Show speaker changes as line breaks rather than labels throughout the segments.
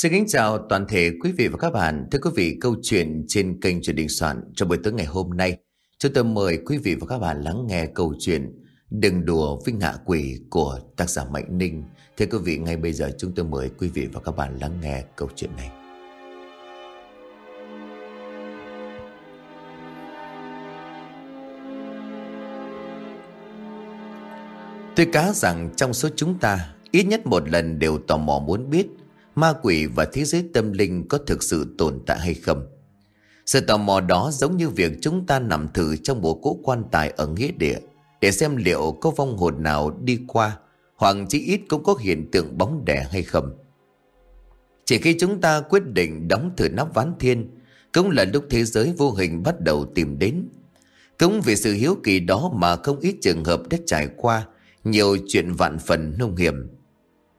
Xin kính chào toàn thể quý vị và các bạn. Thưa quý vị, câu chuyện trên kênh truyền đình soạn trong buổi tối ngày hôm nay, chúng tôi mời quý vị và các bạn lắng nghe câu chuyện Đừng đùa với ngạ quỷ của tác giả Mạnh Ninh. Thưa quý vị, ngay bây giờ chúng tôi mời quý vị và các bạn lắng nghe câu chuyện này. Tôi cá rằng trong số chúng ta, ít nhất một lần đều tò mò muốn biết ma quỷ và thế giới tâm linh có thực sự tồn tại hay không. Sự tò mò đó giống như việc chúng ta nằm thử trong bộ cỗ quan tài ở nghĩa địa để xem liệu có vong hồn nào đi qua hoặc chỉ ít cũng có hiện tượng bóng đẻ hay không. Chỉ khi chúng ta quyết định đóng thử nắp ván thiên cũng là lúc thế giới vô hình bắt đầu tìm đến. Cũng vì sự hiếu kỳ đó mà không ít trường hợp đã trải qua nhiều chuyện vạn phần nông hiểm.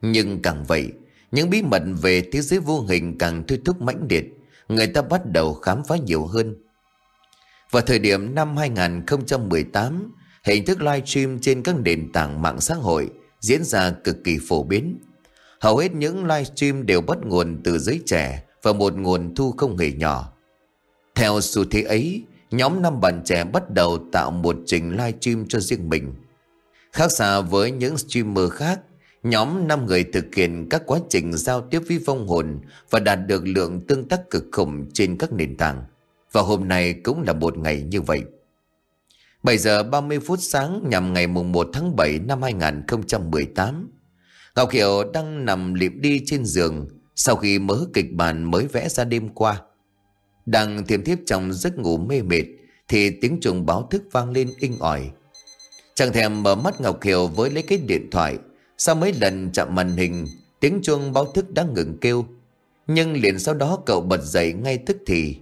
Nhưng càng vậy, những bí mật về thế giới vô hình càng thôi thúc mãnh liệt, người ta bắt đầu khám phá nhiều hơn. Vào thời điểm năm 2018, hình thức livestream trên các nền tảng mạng xã hội diễn ra cực kỳ phổ biến. Hầu hết những livestream đều bắt nguồn từ giới trẻ và một nguồn thu không hề nhỏ. Theo xu thế ấy, nhóm năm bạn trẻ bắt đầu tạo một trình livestream cho riêng mình. Khác xa với những streamer khác, Nhóm 5 người thực hiện các quá trình giao tiếp với vong hồn và đạt được lượng tương tác cực khủng trên các nền tảng. Và hôm nay cũng là một ngày như vậy. 7 giờ 30 phút sáng nhằm ngày mùng 1 tháng 7 năm 2018. Ngọc kiều đang nằm liệm đi trên giường sau khi mớ kịch bản mới vẽ ra đêm qua. Đang thiềm thiếp trong giấc ngủ mê mệt thì tiếng chuông báo thức vang lên inh ỏi. Chẳng thèm mở mắt Ngọc kiều với lấy cái điện thoại sau mấy lần chạm màn hình, Tiếng chuông báo thức đã ngừng kêu. Nhưng liền sau đó cậu bật dậy ngay tức thì,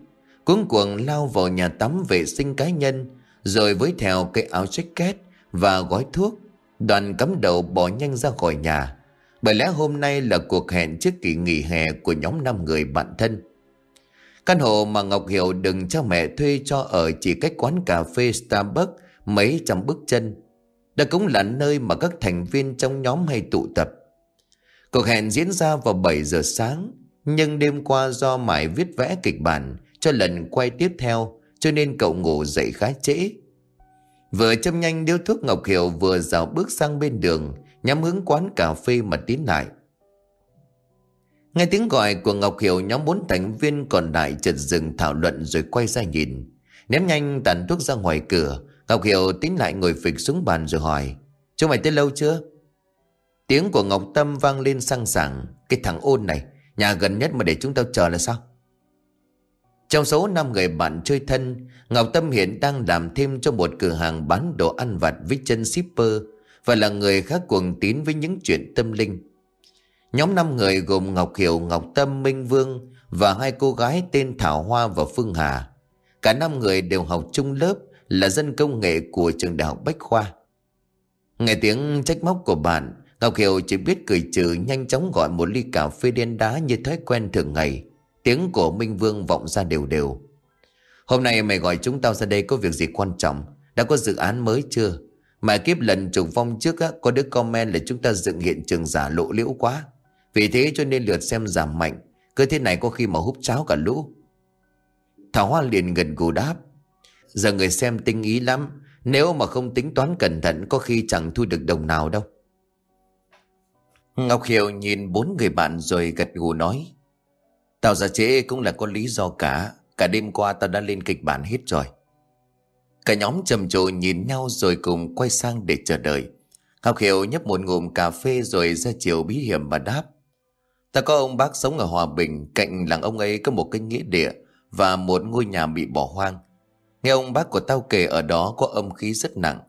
Cuống cuồng lao vào nhà tắm vệ sinh cá nhân, Rồi với theo cái áo jacket Và gói thuốc, Đoàn cắm đầu bỏ nhanh ra khỏi nhà. Bởi lẽ hôm nay là cuộc hẹn trước kỳ nghỉ hè Của nhóm 5 người bạn thân. Căn hộ mà Ngọc Hiểu đừng cho mẹ thuê cho ở chỉ cách quán cà phê Starbucks mấy trăm bước chân đó cũng là nơi mà các thành viên trong nhóm hay tụ tập. Cuộc hẹn diễn ra vào 7 giờ sáng, nhưng đêm qua do Mải viết vẽ kịch bản cho lần quay tiếp theo, cho nên cậu ngủ dậy khá trễ. Vừa châm nhanh điếu thuốc Ngọc Hiểu vừa dạo bước sang bên đường, nhắm hướng quán cà phê mà tiến lại. Nghe tiếng gọi của Ngọc Hiểu nhóm bốn thành viên còn lại chợt dừng thảo luận rồi quay ra nhìn. Ném nhanh tàn thuốc ra ngoài cửa, Ngọc Hiểu tính lại ngồi phịch xuống bàn rồi hỏi Chúng mày tới lâu chưa? Tiếng của Ngọc Tâm vang lên sang sảng Cái thằng ôn này Nhà gần nhất mà để chúng tao chờ là sao? Trong số 5 người bạn chơi thân Ngọc Tâm hiện đang làm thêm cho một cửa hàng bán đồ ăn vặt với chân shipper Và là người khác cuồng tín với những chuyện tâm linh Nhóm 5 người gồm Ngọc Hiểu, Ngọc Tâm, Minh Vương Và hai cô gái tên Thảo Hoa và Phương Hà Cả năm người đều học chung lớp là dân công nghệ của trường đại học Bách Khoa. Nghe tiếng trách móc của bạn, Ngọc Hiểu chỉ biết cười trừ nhanh chóng gọi một ly cà phê đen đá như thói quen thường ngày. Tiếng của Minh Vương vọng ra đều đều. Hôm nay mày gọi chúng tao ra đây có việc gì quan trọng? Đã có dự án mới chưa? Mà kiếp lần trùng phong trước á, có đứa comment là chúng ta dựng hiện trường giả lộ liễu quá. Vì thế cho nên lượt xem giảm mạnh. Cứ thế này có khi mà hút cháo cả lũ. Thảo Hoa liền gần gù đáp. Giờ người xem tinh ý lắm. Nếu mà không tính toán cẩn thận, Có khi chẳng thu được đồng nào đâu. Ngọc Hiểu nhìn bốn người bạn rồi gật gù nói Tao ra trễ cũng là có lý do cả. Cả đêm qua tao đã lên kịch bản hết rồi. Cả nhóm trầm trồ nhìn nhau rồi cùng quay sang để chờ đợi. Ngọc Hiểu nhấp một ngụm cà phê rồi ra chiều bí hiểm mà đáp, Ta có ông bác sống ở Hòa Bình, Cạnh làng ông ấy có một cái nghĩa địa Và một ngôi nhà bị bỏ hoang. Nghe ông bác của tao kể ở đó có âm khí rất nặng.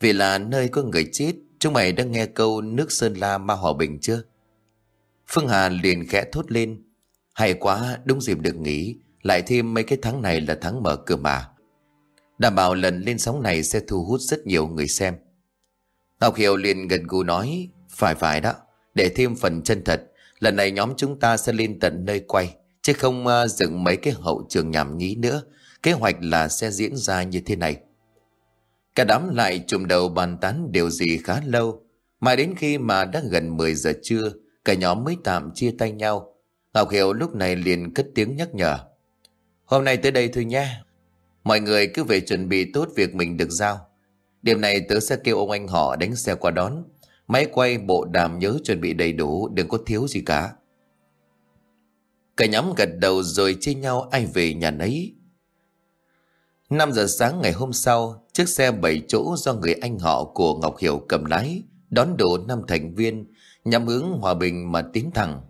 Vì là nơi có người chết, chúng mày đã nghe câu nước Sơn La ma hòa bình chưa? Phương Hà liền khẽ thốt lên. Hay quá, đúng dịp được nghỉ, lại thêm mấy cái tháng này là tháng mở cửa mà. Đảm bảo lần lên sóng này sẽ thu hút rất nhiều người xem. Ngọc Hiểu liền gần gù nói, phải phải đó, để thêm phần chân thật, lần này nhóm chúng ta sẽ lên tận nơi quay, chứ không uh, dựng mấy cái hậu trường nhảm nhí nữa, Kế hoạch là sẽ diễn ra như thế này. Cả đám lại chụm đầu bàn tán điều gì khá lâu. mãi đến khi mà đã gần 10 giờ trưa, cả nhóm mới tạm chia tay nhau. Ngọc Hiểu lúc này liền cất tiếng nhắc nhở. Hôm nay tới đây thôi nha. Mọi người cứ về chuẩn bị tốt việc mình được giao. Điểm này tớ sẽ kêu ông anh họ đánh xe qua đón. Máy quay bộ đàm nhớ chuẩn bị đầy đủ, đừng có thiếu gì cả. Cả nhóm gật đầu rồi chia nhau ai về nhà nấy. 5 giờ sáng ngày hôm sau, chiếc xe 7 chỗ do người anh họ của Ngọc Hiểu cầm lái, đón đủ năm thành viên, nhằm hướng Hòa Bình mà tiến thẳng.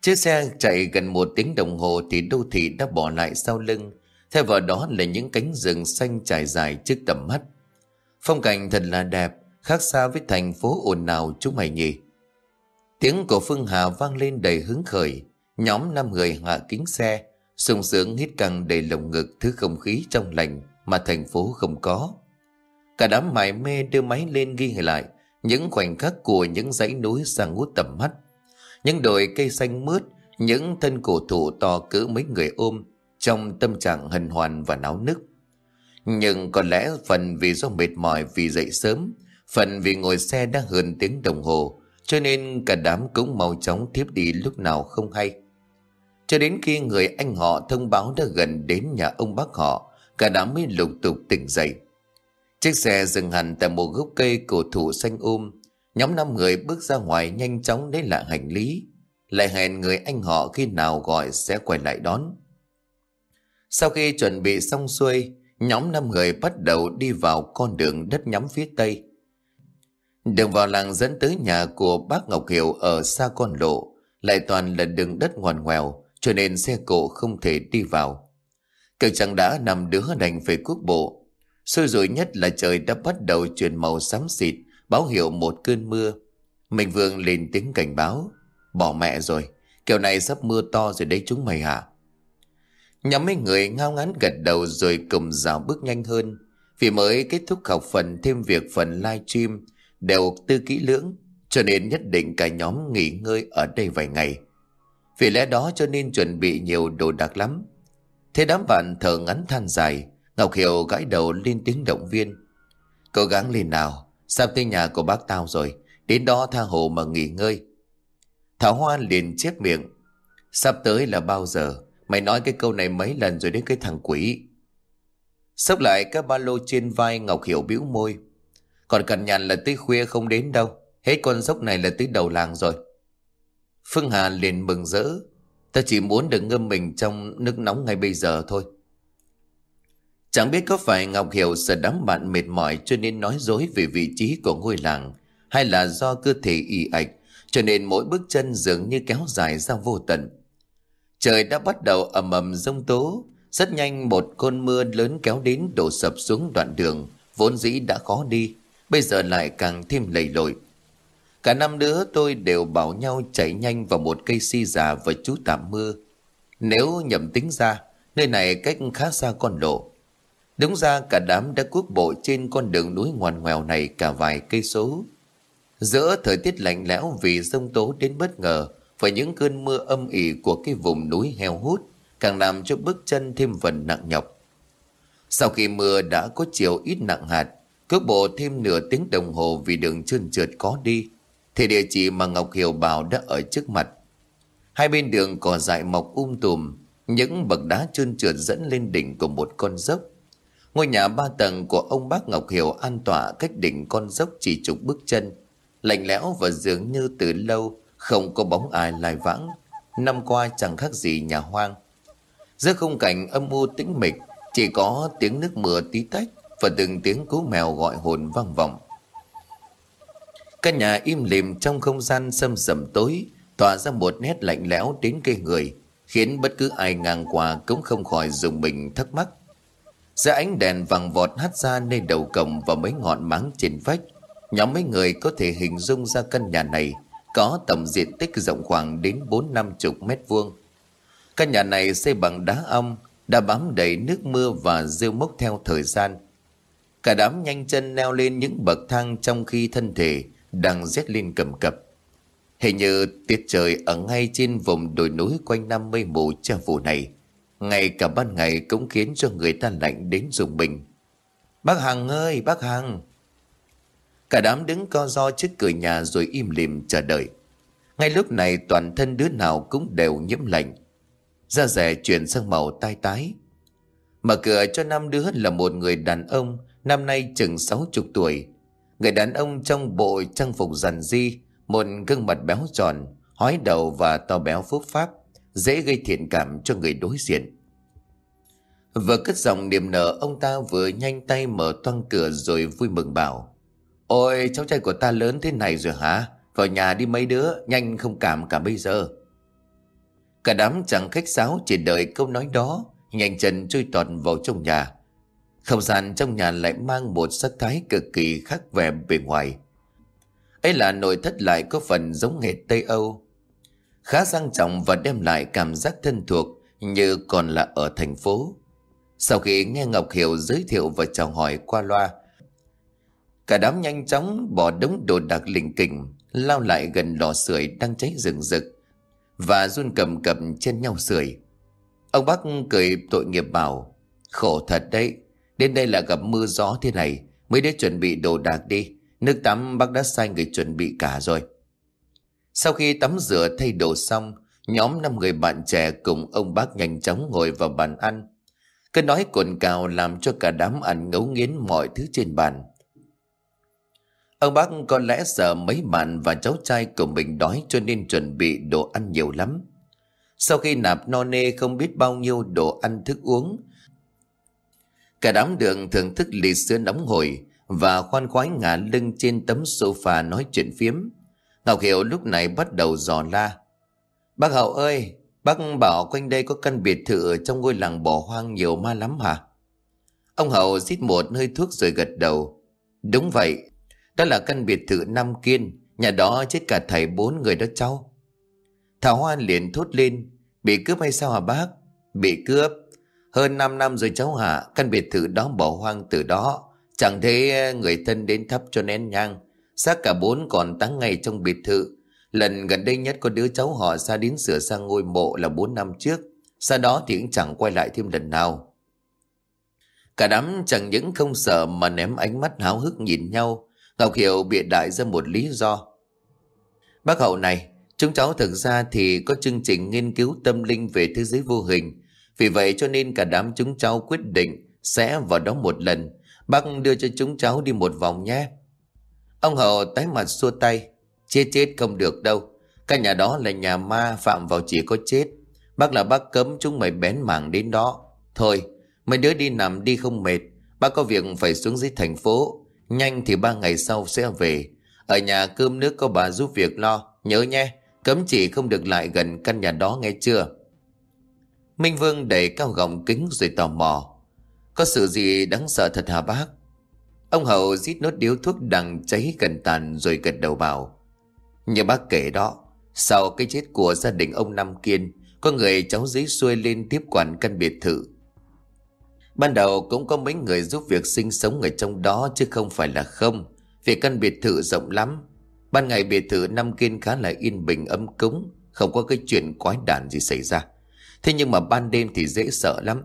Chiếc xe chạy gần một tiếng đồng hồ thì đô thị đã bỏ lại sau lưng, theo vào đó là những cánh rừng xanh trải dài trước tầm mắt. Phong cảnh thật là đẹp, khác xa với thành phố ồn ào chúng mày nhỉ. Tiếng của Phương Hà vang lên đầy hứng khởi, nhóm năm người hạ kính xe, sung sướng hít căng đầy lồng ngực thứ không khí trong lành mà thành phố không có. Cả đám mải mê đưa máy lên ghi lại những khoảnh khắc của những dãy núi sang ngút tầm mắt. Những đồi cây xanh mướt, những thân cổ thụ to cỡ mấy người ôm trong tâm trạng hân hoan và náo nức. Nhưng có lẽ phần vì do mệt mỏi vì dậy sớm, phần vì ngồi xe đã hơn tiếng đồng hồ, cho nên cả đám cũng mau chóng thiếp đi lúc nào không hay. Cho đến khi người anh họ thông báo đã gần đến nhà ông bác họ, cả đám mới lục tục tỉnh dậy. Chiếc xe dừng hẳn tại một gốc cây cổ thụ xanh um. Nhóm năm người bước ra ngoài nhanh chóng lấy lại hành lý. Lại hẹn người anh họ khi nào gọi sẽ quay lại đón. Sau khi chuẩn bị xong xuôi, nhóm năm người bắt đầu đi vào con đường đất nhắm phía tây. Đường vào làng dẫn tới nhà của bác Ngọc Hiểu ở xa con lộ, lại toàn là đường đất ngoằn ngoèo, cho nên xe cộ không thể đi vào. Cực chẳng đã nằm đứa đành về quốc bộ. Sôi rồi nhất là trời đã bắt đầu chuyển màu xám xịt, báo hiệu một cơn mưa. Mình Vương lên tiếng cảnh báo. Bỏ mẹ rồi, kiểu này sắp mưa to rồi đấy chúng mày hả? Nhóm mấy người ngao ngán gật đầu rồi cùng rào bước nhanh hơn. Vì mới kết thúc học phần thêm việc phần live stream đều tư kỹ lưỡng, cho nên nhất định cả nhóm nghỉ ngơi ở đây vài ngày. Vì lẽ đó cho nên chuẩn bị nhiều đồ đạc lắm. Thế đám bạn thở ngắn than dài, Ngọc Hiểu gãi đầu lên tiếng động viên. Cố gắng lên nào, sắp tới nhà của bác tao rồi, đến đó tha hồ mà nghỉ ngơi. Thảo Hoa liền chép miệng. Sắp tới là bao giờ? Mày nói cái câu này mấy lần rồi đến cái thằng quỷ. Sốc lại các ba lô trên vai Ngọc Hiểu bĩu môi. Còn cần nhằn là tới khuya không đến đâu. Hết con dốc này là tới đầu làng rồi. Phương Hà liền mừng rỡ. Ta chỉ muốn được ngâm mình trong nước nóng ngay bây giờ thôi. Chẳng biết có phải Ngọc Hiểu sợ đám bạn mệt mỏi cho nên nói dối về vị trí của ngôi làng hay là do cơ thể y ạch cho nên mỗi bước chân dường như kéo dài ra vô tận. Trời đã bắt đầu ầm ầm rông tố, rất nhanh một cơn mưa lớn kéo đến đổ sập xuống đoạn đường vốn dĩ đã khó đi, bây giờ lại càng thêm lầy lội. Cả năm đứa tôi đều bảo nhau chạy nhanh vào một cây si già và chú tạm mưa. Nếu nhầm tính ra, nơi này cách khá xa con lộ. Đúng ra cả đám đã cuốc bộ trên con đường núi ngoằn ngoèo này cả vài cây số. Giữa thời tiết lạnh lẽo vì sông tố đến bất ngờ và những cơn mưa âm ỉ của cái vùng núi heo hút càng làm cho bước chân thêm phần nặng nhọc. Sau khi mưa đã có chiều ít nặng hạt, cước bộ thêm nửa tiếng đồng hồ vì đường trơn trượt có đi, thì địa chỉ mà Ngọc Hiểu bảo đã ở trước mặt. Hai bên đường cỏ dại mọc um tùm, những bậc đá trơn trượt dẫn lên đỉnh của một con dốc. Ngôi nhà ba tầng của ông bác Ngọc Hiểu an tỏa cách đỉnh con dốc chỉ chục bước chân, lạnh lẽo và dường như từ lâu không có bóng ai lai vãng. Năm qua chẳng khác gì nhà hoang. Giữa khung cảnh âm u tĩnh mịch, chỉ có tiếng nước mưa tí tách và từng tiếng cú mèo gọi hồn vang vọng. Căn nhà im lìm trong không gian sâm sầm tối, tỏa ra một nét lạnh lẽo đến cây người, khiến bất cứ ai ngang qua cũng không khỏi dùng mình thắc mắc. Giữa ánh đèn vàng vọt hắt ra nơi đầu cổng và mấy ngọn máng trên vách, nhóm mấy người có thể hình dung ra căn nhà này có tổng diện tích rộng khoảng đến bốn năm chục mét vuông. Căn nhà này xây bằng đá ong, đã bám đầy nước mưa và rêu mốc theo thời gian. Cả đám nhanh chân leo lên những bậc thang trong khi thân thể đang rét lên cầm cập. Hình như tiết trời ở ngay trên vùng đồi núi quanh năm mây mù che phủ này, ngay cả ban ngày cũng khiến cho người ta lạnh đến dùng mình. Bác Hằng ơi, bác Hằng! Cả đám đứng co do trước cửa nhà rồi im lìm chờ đợi. Ngay lúc này toàn thân đứa nào cũng đều nhiễm lạnh. Da rẻ chuyển sang màu tai tái. Mở cửa cho năm đứa là một người đàn ông, năm nay chừng sáu chục tuổi. Người đàn ông trong bộ trang phục giản di, một gương mặt béo tròn, hói đầu và to béo phúc pháp, dễ gây thiện cảm cho người đối diện. Vừa cất giọng niềm nở ông ta vừa nhanh tay mở toang cửa rồi vui mừng bảo Ôi cháu trai của ta lớn thế này rồi hả? Vào nhà đi mấy đứa nhanh không cảm cả bây giờ. Cả đám chẳng khách sáo chỉ đợi câu nói đó Nhanh chân trôi tọt vào trong nhà. Không gian trong nhà lại mang một sắc thái cực kỳ khác vẻ bề ngoài. Ấy là nội thất lại có phần giống hệt Tây Âu. Khá sang trọng và đem lại cảm giác thân thuộc Như còn là ở thành phố. Sau khi nghe Ngọc Hiểu giới thiệu và chào hỏi qua loa, cả đám nhanh chóng bỏ đống đồ đạc lình kình, lao lại gần lò sưởi đang cháy rừng rực và run cầm cầm trên nhau sưởi. Ông bác cười tội nghiệp bảo, khổ thật đấy, đến đây là gặp mưa gió thế này, mới để chuẩn bị đồ đạc đi, nước tắm bác đã sai người chuẩn bị cả rồi. Sau khi tắm rửa thay đồ xong, nhóm năm người bạn trẻ cùng ông bác nhanh chóng ngồi vào bàn ăn cái nói cồn cào làm cho cả đám ăn ngấu nghiến mọi thứ trên bàn. Ông bác có lẽ sợ mấy bạn và cháu trai của mình đói cho nên chuẩn bị đồ ăn nhiều lắm. Sau khi nạp no nê không biết bao nhiêu đồ ăn thức uống, cả đám đường thưởng thức ly sữa nóng hổi và khoan khoái ngả lưng trên tấm sofa nói chuyện phiếm. Ngọc Hiểu lúc này bắt đầu dò la. Bác Hậu ơi, Bác bảo quanh đây có căn biệt thự trong ngôi làng bỏ hoang nhiều ma lắm hả? Ông Hậu xít một hơi thuốc rồi gật đầu. Đúng vậy, đó là căn biệt thự Nam Kiên, nhà đó chết cả thầy bốn người đó cháu. Thảo Hoa liền thốt lên, bị cướp hay sao hả bác? Bị cướp. Hơn 5 năm rồi cháu hả, căn biệt thự đó bỏ hoang từ đó. Chẳng thấy người thân đến thắp cho nén nhang. Xác cả bốn còn táng ngay trong biệt thự. Lần gần đây nhất có đứa cháu họ xa đến sửa sang ngôi mộ là 4 năm trước. Sau đó thì cũng chẳng quay lại thêm lần nào. Cả đám chẳng những không sợ mà ném ánh mắt háo hức nhìn nhau. Ngọc Hiểu bịa đại ra một lý do. Bác hậu này, chúng cháu thực ra thì có chương trình nghiên cứu tâm linh về thế giới vô hình. Vì vậy cho nên cả đám chúng cháu quyết định sẽ vào đó một lần. Bác đưa cho chúng cháu đi một vòng nhé. Ông Hậu tái mặt xua tay. Chết chết không được đâu. Căn nhà đó là nhà ma phạm vào chỉ có chết. Bác là bác cấm chúng mày bén mảng đến đó. Thôi, mấy đứa đi nằm đi không mệt. Bác có việc phải xuống dưới thành phố. Nhanh thì ba ngày sau sẽ về. Ở nhà cơm nước có bà giúp việc lo. Nhớ nhé, cấm chỉ không được lại gần căn nhà đó nghe chưa? Minh Vương đẩy cao gọng kính rồi tò mò. Có sự gì đáng sợ thật hả bác? Ông Hậu rít nốt điếu thuốc đằng cháy gần tàn rồi gật đầu bảo. Như bác kể đó, sau cái chết của gia đình ông Năm Kiên, có người cháu dưới xuôi lên tiếp quản căn biệt thự. Ban đầu cũng có mấy người giúp việc sinh sống ở trong đó chứ không phải là không, vì căn biệt thự rộng lắm. Ban ngày biệt thự Năm Kiên khá là yên bình ấm cúng, không có cái chuyện quái đản gì xảy ra. Thế nhưng mà ban đêm thì dễ sợ lắm.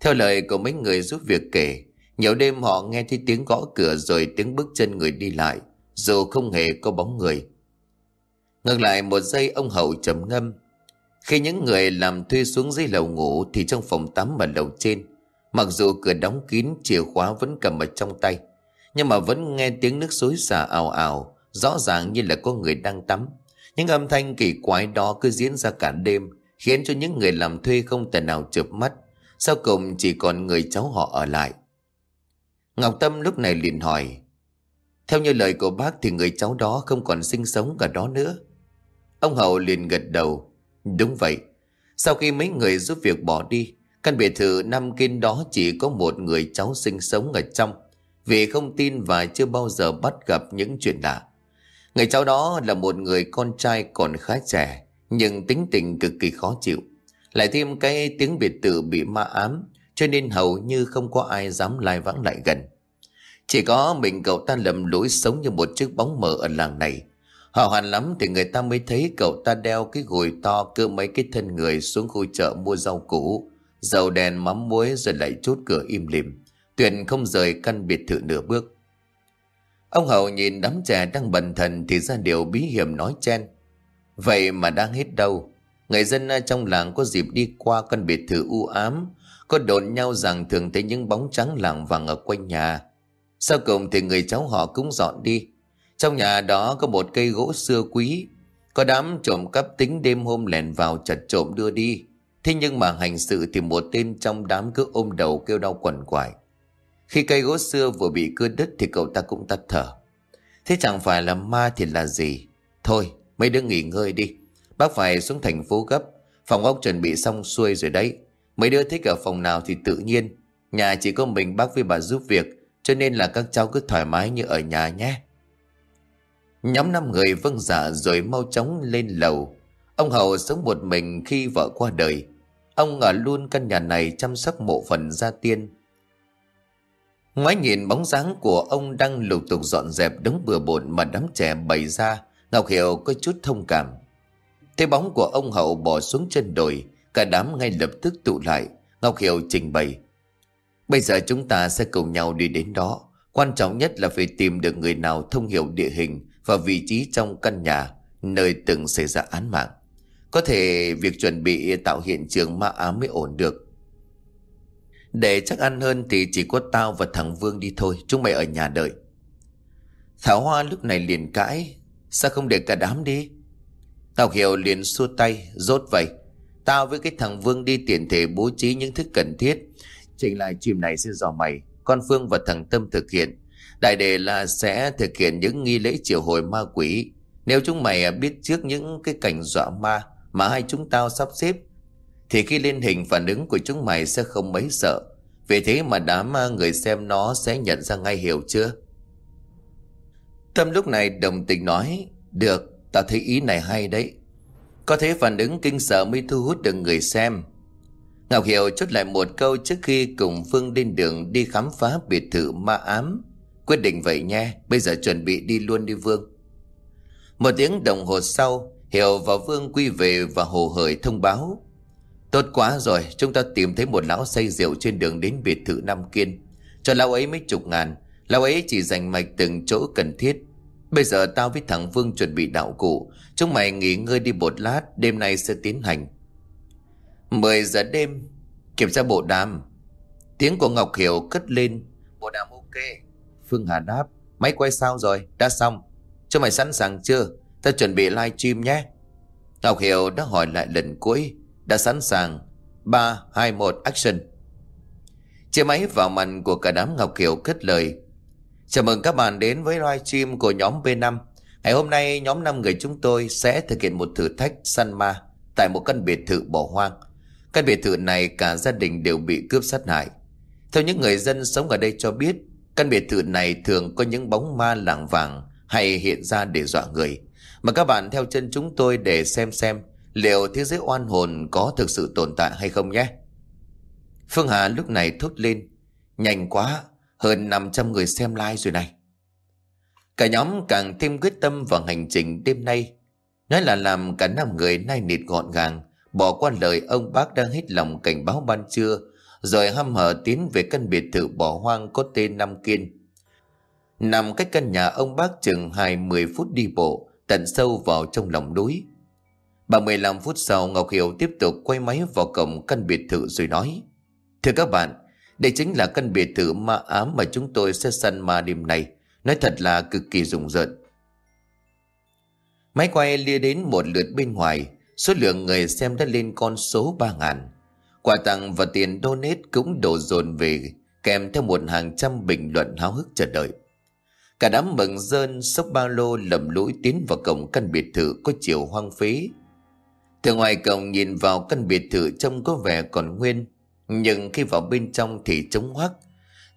Theo lời của mấy người giúp việc kể, nhiều đêm họ nghe thấy tiếng gõ cửa rồi tiếng bước chân người đi lại, dù không hề có bóng người. Ngược lại một giây ông Hậu trầm ngâm. Khi những người làm thuê xuống dưới lầu ngủ thì trong phòng tắm ở lầu trên, mặc dù cửa đóng kín chìa khóa vẫn cầm ở trong tay, nhưng mà vẫn nghe tiếng nước xối xả ào ào, rõ ràng như là có người đang tắm. Những âm thanh kỳ quái đó cứ diễn ra cả đêm, khiến cho những người làm thuê không thể nào chợp mắt. Sau cùng chỉ còn người cháu họ ở lại. Ngọc Tâm lúc này liền hỏi, theo như lời của bác thì người cháu đó không còn sinh sống ở đó nữa. Ông Hậu liền gật đầu. Đúng vậy. Sau khi mấy người giúp việc bỏ đi, căn biệt thự năm kiên đó chỉ có một người cháu sinh sống ở trong. Vì không tin và chưa bao giờ bắt gặp những chuyện lạ. Người cháu đó là một người con trai còn khá trẻ, nhưng tính tình cực kỳ khó chịu. Lại thêm cái tiếng biệt tự bị ma ám, cho nên hầu như không có ai dám lai vãng lại gần. Chỉ có mình cậu ta lầm lỗi sống như một chiếc bóng mờ ở làng này, Họ hoàn lắm thì người ta mới thấy cậu ta đeo cái gùi to cơ mấy cái thân người xuống khu chợ mua rau củ, dầu đèn mắm muối rồi lại chốt cửa im lìm, Tuyền không rời căn biệt thự nửa bước. Ông Hậu nhìn đám trẻ đang bần thần thì ra điều bí hiểm nói chen. Vậy mà đang hết đâu. Người dân à, trong làng có dịp đi qua căn biệt thự u ám, có đồn nhau rằng thường thấy những bóng trắng làng vàng ở quanh nhà. Sau cùng thì người cháu họ cũng dọn đi. Trong nhà đó có một cây gỗ xưa quý, có đám trộm cắp tính đêm hôm lèn vào chặt trộm đưa đi. Thế nhưng mà hành sự thì một tên trong đám cứ ôm đầu kêu đau quằn quại. Khi cây gỗ xưa vừa bị cưa đứt thì cậu ta cũng tắt thở. Thế chẳng phải là ma thì là gì? Thôi, mấy đứa nghỉ ngơi đi. Bác phải xuống thành phố gấp. Phòng ốc chuẩn bị xong xuôi rồi đấy. Mấy đứa thích ở phòng nào thì tự nhiên. Nhà chỉ có mình bác với bà giúp việc. Cho nên là các cháu cứ thoải mái như ở nhà nhé. Nhóm năm người vâng dạ rồi mau chóng lên lầu. Ông Hậu sống một mình khi vợ qua đời. Ông ở luôn căn nhà này chăm sóc mộ phần gia tiên. Ngoái nhìn bóng dáng của ông đang lục tục dọn dẹp đống bừa bộn mà đám trẻ bày ra, Ngọc Hiểu có chút thông cảm. Thấy bóng của ông Hậu bỏ xuống chân đồi, cả đám ngay lập tức tụ lại, Ngọc Hiểu trình bày. Bây giờ chúng ta sẽ cùng nhau đi đến đó. Quan trọng nhất là phải tìm được người nào thông hiểu địa hình và vị trí trong căn nhà nơi từng xảy ra án mạng. Có thể việc chuẩn bị tạo hiện trường ma ám mới ổn được. Để chắc ăn hơn thì chỉ có tao và thằng Vương đi thôi, chúng mày ở nhà đợi. Thảo Hoa lúc này liền cãi, sao không để cả đám đi? Tao Hiểu liền xua tay, rốt vậy. Tao với cái thằng Vương đi tiền thể bố trí những thứ cần thiết. Chỉnh lại chim này sẽ dò mày, con Phương và thằng Tâm thực hiện. Đại đề là sẽ thực hiện những nghi lễ triệu hồi ma quỷ. Nếu chúng mày biết trước những cái cảnh dọa ma mà hai chúng tao sắp xếp thì khi lên hình phản ứng của chúng mày sẽ không mấy sợ. Vì thế mà đám người xem nó sẽ nhận ra ngay hiểu chưa? Tâm lúc này đồng tình nói, được, tao thấy ý này hay đấy. Có thế phản ứng kinh sợ mới thu hút được người xem. Ngọc Hiểu chốt lại một câu trước khi cùng Phương lên đường đi khám phá biệt thự ma ám. Quyết định vậy nha, bây giờ chuẩn bị đi luôn đi Vương. Một tiếng đồng hồ sau, Hiểu và Vương quy về và hồ hởi thông báo. Tốt quá rồi, chúng ta tìm thấy một lão say rượu trên đường đến biệt thự Nam Kiên. Cho lão ấy mấy chục ngàn, lão ấy chỉ dành mạch từng chỗ cần thiết. Bây giờ tao với thằng Vương chuẩn bị đạo cụ, chúng mày nghỉ ngơi đi một lát, đêm nay sẽ tiến hành. 10 giờ đêm, kiểm tra bộ đàm. Tiếng của Ngọc Hiểu cất lên, bộ đàm ok. Phương Hà đáp, máy quay sao rồi, đã xong. Cho mày sẵn sàng chưa? Tao chuẩn bị live stream nhé. Ngọc Hiểu đã hỏi lại lần cuối, đã sẵn sàng. 3, 2, 1, action. Chiếc máy vào mặt của cả đám Ngọc Kiều cất lời. Chào mừng các bạn đến với livestream của nhóm B5. Ngày hôm nay nhóm 5 người chúng tôi sẽ thực hiện một thử thách săn ma tại một căn biệt thự bỏ hoang. Căn biệt thự này cả gia đình đều bị cướp sát hại. Theo những người dân sống ở đây cho biết, căn biệt thự này thường có những bóng ma làng vàng hay hiện ra để dọa người. Mà các bạn theo chân chúng tôi để xem xem liệu thế giới oan hồn có thực sự tồn tại hay không nhé. Phương Hà lúc này thốt lên. Nhanh quá, hơn 500 người xem like rồi này. Cả nhóm càng thêm quyết tâm vào hành trình đêm nay. Nói là làm cả năm người nay nịt gọn gàng, bỏ qua lời ông bác đang hết lòng cảnh báo ban trưa, rồi hăm hở tiến về căn biệt thự bỏ hoang có tên Nam Kiên. Nằm cách căn nhà ông bác chừng 20 phút đi bộ, tận sâu vào trong lòng núi. Bằng 15 phút sau Ngọc Hiểu tiếp tục quay máy vào cổng căn biệt thự rồi nói Thưa các bạn, đây chính là căn biệt thự ma ám mà chúng tôi sẽ săn ma đêm nay. Nói thật là cực kỳ rùng rợn. Máy quay lia đến một lượt bên ngoài. Số lượng người xem đã lên con số 3 ngàn. Quà tặng và tiền donate cũng đổ dồn về, Kèm theo một hàng trăm bình luận háo hức chờ đợi. Cả đám mừng dơn sốc ba lô lầm lũi tiến vào cổng căn biệt thự có chiều hoang phí từ ngoài cổng nhìn vào căn biệt thự trông có vẻ còn nguyên. Nhưng khi vào bên trong thì trống hoắc.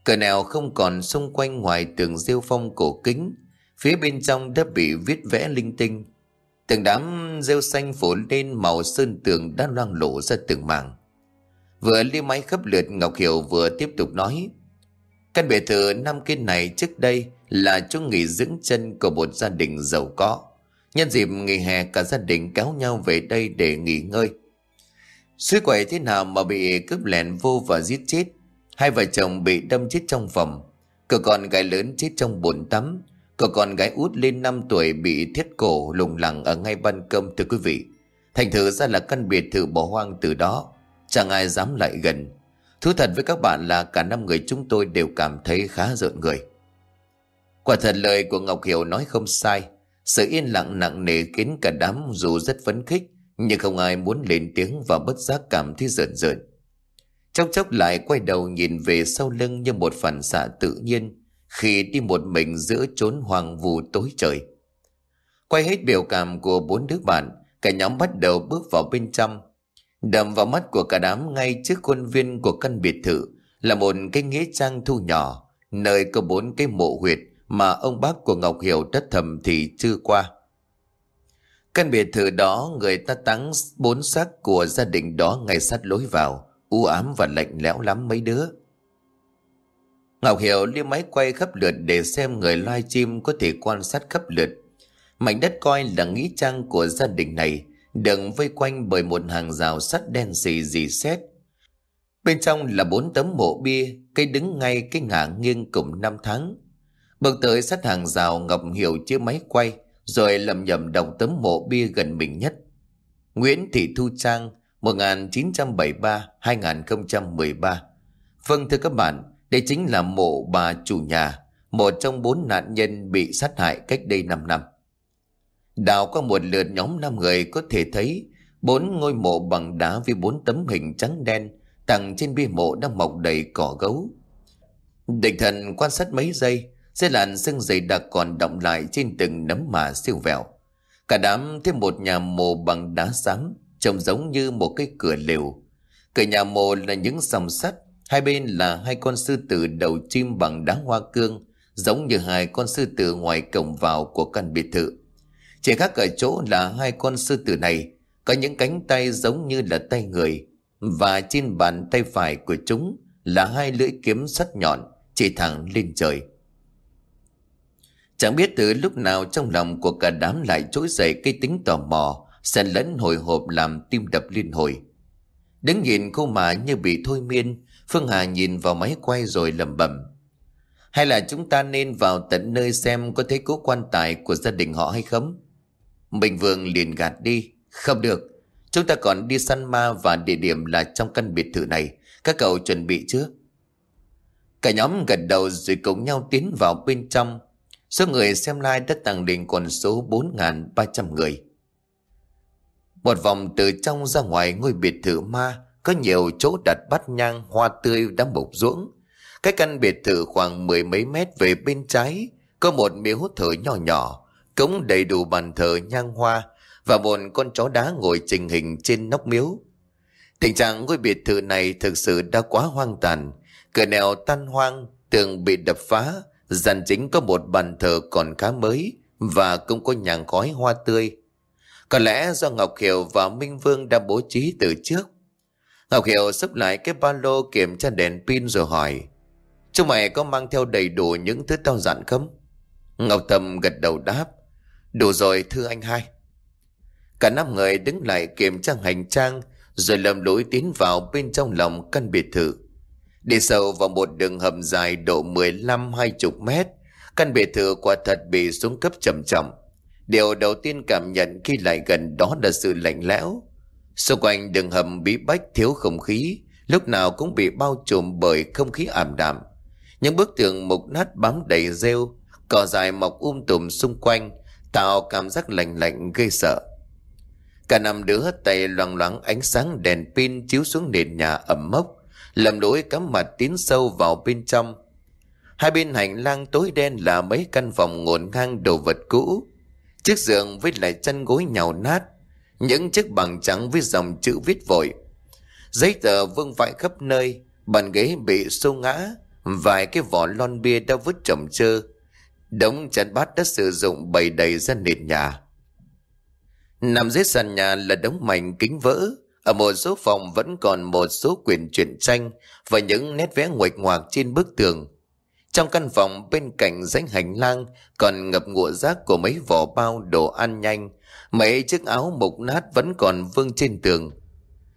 Cờ nào không còn xung quanh ngoài tường rêu phong cổ kính, Phía bên trong đã bị viết vẽ linh tinh. Từng đám rêu xanh phủ lên màu sơn tường đã loang lộ ra từng mảng. Vừa lia máy khắp lượt, Ngọc Hiểu vừa tiếp tục nói, Căn biệt thự năm kia này trước đây là chỗ nghỉ dưỡng chân của một gia đình giàu có. Nhân dịp nghỉ hè, cả gia đình kéo nhau về đây để nghỉ ngơi. Suối quậy thế nào mà bị cướp lẻn vô và giết chết. Hai vợ chồng bị đâm chết trong phòng. Cậu con gái lớn chết trong bồn tắm. Cậu con gái út lên 5 tuổi bị thiết cổ lùng lẳng ở ngay ban công thưa quý vị. Thành thử ra là căn biệt thự bỏ hoang từ đó. Chẳng ai dám lại gần. Thú thật với các bạn là cả năm người chúng tôi đều cảm thấy khá rợn người. Quả thật lời của Ngọc Hiểu nói không sai. Sự yên lặng nặng nề khiến cả đám dù rất phấn khích nhưng không ai muốn lên tiếng và bất giác cảm thấy rợn rợn. Trong chốc lại quay đầu nhìn về sau lưng như một phản xạ tự nhiên khi đi một mình giữa chốn hoàng vù tối trời. Quay hết biểu cảm của bốn đứa bạn, cả nhóm bắt đầu bước vào bên trong. Đầm vào mắt của cả đám ngay trước khuôn viên của căn biệt thự là một cái nghĩa trang thu nhỏ, nơi có bốn cái mộ huyệt mà ông bác của Ngọc Hiểu đất thầm thì chưa qua. Căn biệt thự đó người ta táng bốn xác của gia đình đó ngay sát lối vào, u ám và lạnh lẽo lắm mấy đứa. Ngọc Hiểu liếc máy quay khắp lượt để xem người live chim có thể quan sát khắp lượt. Mảnh đất coi là nghĩ trang của gia đình này, đựng vây quanh bởi một hàng rào sắt đen xì dì xét. Bên trong là bốn tấm mộ bia, cây đứng ngay cái ngả nghiêng cùng năm tháng. Bước tới sát hàng rào Ngọc Hiểu chiếc máy quay, rồi lầm nhầm đọc tấm mộ bia gần mình nhất. Nguyễn Thị Thu Trang, 1973-2013. Vâng thưa các bạn, đây chính là mộ bà chủ nhà, một trong bốn nạn nhân bị sát hại cách đây 5 năm. Đào qua một lượt nhóm 5 người có thể thấy bốn ngôi mộ bằng đá với bốn tấm hình trắng đen tặng trên bia mộ đang mọc đầy cỏ gấu. Địch thần quan sát mấy giây, Xe làn sưng dày đặc còn động lại trên từng nấm mà siêu vẹo. Cả đám thêm một nhà mồ bằng đá xám, trông giống như một cái cửa lều. Cửa nhà mồ là những sòng sắt, hai bên là hai con sư tử đầu chim bằng đá hoa cương, giống như hai con sư tử ngoài cổng vào của căn biệt thự. Chỉ khác ở chỗ là hai con sư tử này có những cánh tay giống như là tay người, và trên bàn tay phải của chúng là hai lưỡi kiếm sắt nhọn chỉ thẳng lên trời. Chẳng biết từ lúc nào trong lòng của cả đám lại trỗi dậy cái tính tò mò, xen lẫn hồi hộp làm tim đập liên hồi. Đứng nhìn cô mà như bị thôi miên, Phương Hà nhìn vào máy quay rồi lẩm bẩm. Hay là chúng ta nên vào tận nơi xem có thấy cố quan tài của gia đình họ hay không? Bình Vương liền gạt đi. Không được, chúng ta còn đi săn ma và địa điểm là trong căn biệt thự này. Các cậu chuẩn bị chưa? Cả nhóm gật đầu rồi cùng nhau tiến vào bên trong. Số người xem live đã tăng lên con số 4.300 người. Một vòng từ trong ra ngoài ngôi biệt thự ma có nhiều chỗ đặt bát nhang hoa tươi đang bộc ruỗng. Cái căn biệt thự khoảng mười mấy mét về bên trái có một miếu thờ nhỏ nhỏ, cống đầy đủ bàn thờ nhang hoa và một con chó đá ngồi trình hình trên nóc miếu. Tình trạng ngôi biệt thự này thực sự đã quá hoang tàn, cửa nẻo tan hoang, tường bị đập phá, Dàn chính có một bàn thờ còn khá mới và cũng có nhàng khói hoa tươi. Có lẽ do Ngọc Hiểu và Minh Vương đã bố trí từ trước. Ngọc Hiểu xếp lại cái ba lô kiểm tra đèn pin rồi hỏi Chúng mày có mang theo đầy đủ những thứ tao dặn không? Ngọc Thầm gật đầu đáp, Đủ rồi, thưa anh hai Cả năm người đứng lại kiểm tra hành trang Rồi lầm lũi tiến vào bên trong lòng căn biệt thự Đi sâu vào một đường hầm dài độ 15-20 mét, căn biệt thự quả thật bị xuống cấp chậm chậm. Điều đầu tiên cảm nhận khi lại gần đó là sự lạnh lẽo. Xung quanh đường hầm bí bách thiếu không khí, lúc nào cũng bị bao trùm bởi không khí ảm đạm. Những bức tường mục nát bám đầy rêu, cỏ dài mọc um tùm xung quanh, tạo cảm giác lạnh lạnh gây sợ. Cả năm đứa tay loang loáng ánh sáng đèn pin chiếu xuống nền nhà ẩm mốc, lầm lỗi cắm mặt tiến sâu vào bên trong. Hai bên hành lang tối đen là mấy căn phòng ngổn ngang đồ vật cũ. Chiếc giường với lại chân gối nhào nát. Những chiếc bằng trắng với dòng chữ viết vội. Giấy tờ vương vãi khắp nơi. Bàn ghế bị xô ngã. Vài cái vỏ lon bia đã vứt chồng trơ. Đống chén bát đã sử dụng bày đầy ra nền nhà. Nằm dưới sàn nhà là đống mảnh kính vỡ ở một số phòng vẫn còn một số quyển truyện tranh và những nét vẽ nguệch ngoạc trên bức tường. Trong căn phòng bên cạnh rãnh hành lang còn ngập ngụa rác của mấy vỏ bao đồ ăn nhanh, mấy chiếc áo mục nát vẫn còn vương trên tường.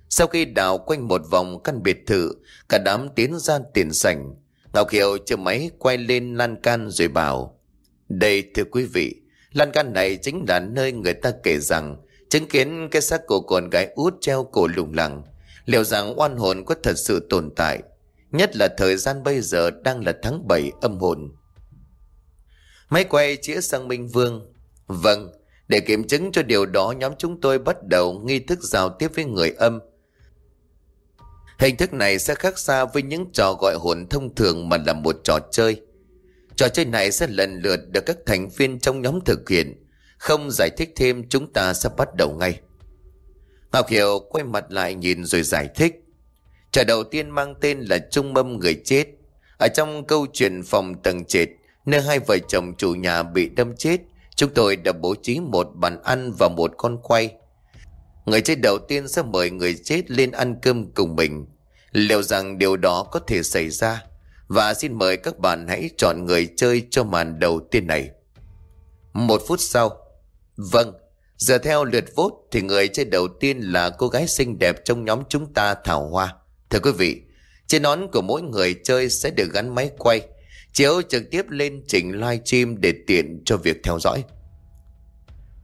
Sau khi đào quanh một vòng căn biệt thự, cả đám tiến ra tiền sảnh. Ngọc Hiệu chờ máy quay lên lan can rồi bảo, Đây thưa quý vị, lan can này chính là nơi người ta kể rằng chứng kiến cái xác của con gái út treo cổ lủng lẳng. Liệu rằng oan hồn có thật sự tồn tại, nhất là thời gian bây giờ đang là tháng 7 âm hồn. Máy quay chĩa sang Minh Vương. Vâng, để kiểm chứng cho điều đó nhóm chúng tôi bắt đầu nghi thức giao tiếp với người âm. Hình thức này sẽ khác xa với những trò gọi hồn thông thường mà là một trò chơi. Trò chơi này sẽ lần lượt được các thành viên trong nhóm thực hiện. Không giải thích thêm chúng ta sẽ bắt đầu ngay. Ngọc Hiểu quay mặt lại nhìn rồi giải thích. Trò đầu tiên mang tên là Trung Mâm Người Chết. Ở trong câu chuyện phòng tầng trệt, nơi hai vợ chồng chủ nhà bị đâm chết, chúng tôi đã bố trí một bàn ăn và một con quay. Người chết đầu tiên sẽ mời người chết lên ăn cơm cùng mình. Liệu rằng điều đó có thể xảy ra? Và xin mời các bạn hãy chọn người chơi cho màn đầu tiên này. Một phút sau. Vâng, giờ theo lượt vốt thì người chơi đầu tiên là cô gái xinh đẹp trong nhóm chúng ta Thảo Hoa. Thưa quý vị, trên nón của mỗi người chơi sẽ được gắn máy quay, chiếu trực tiếp lên trình live stream để tiện cho việc theo dõi.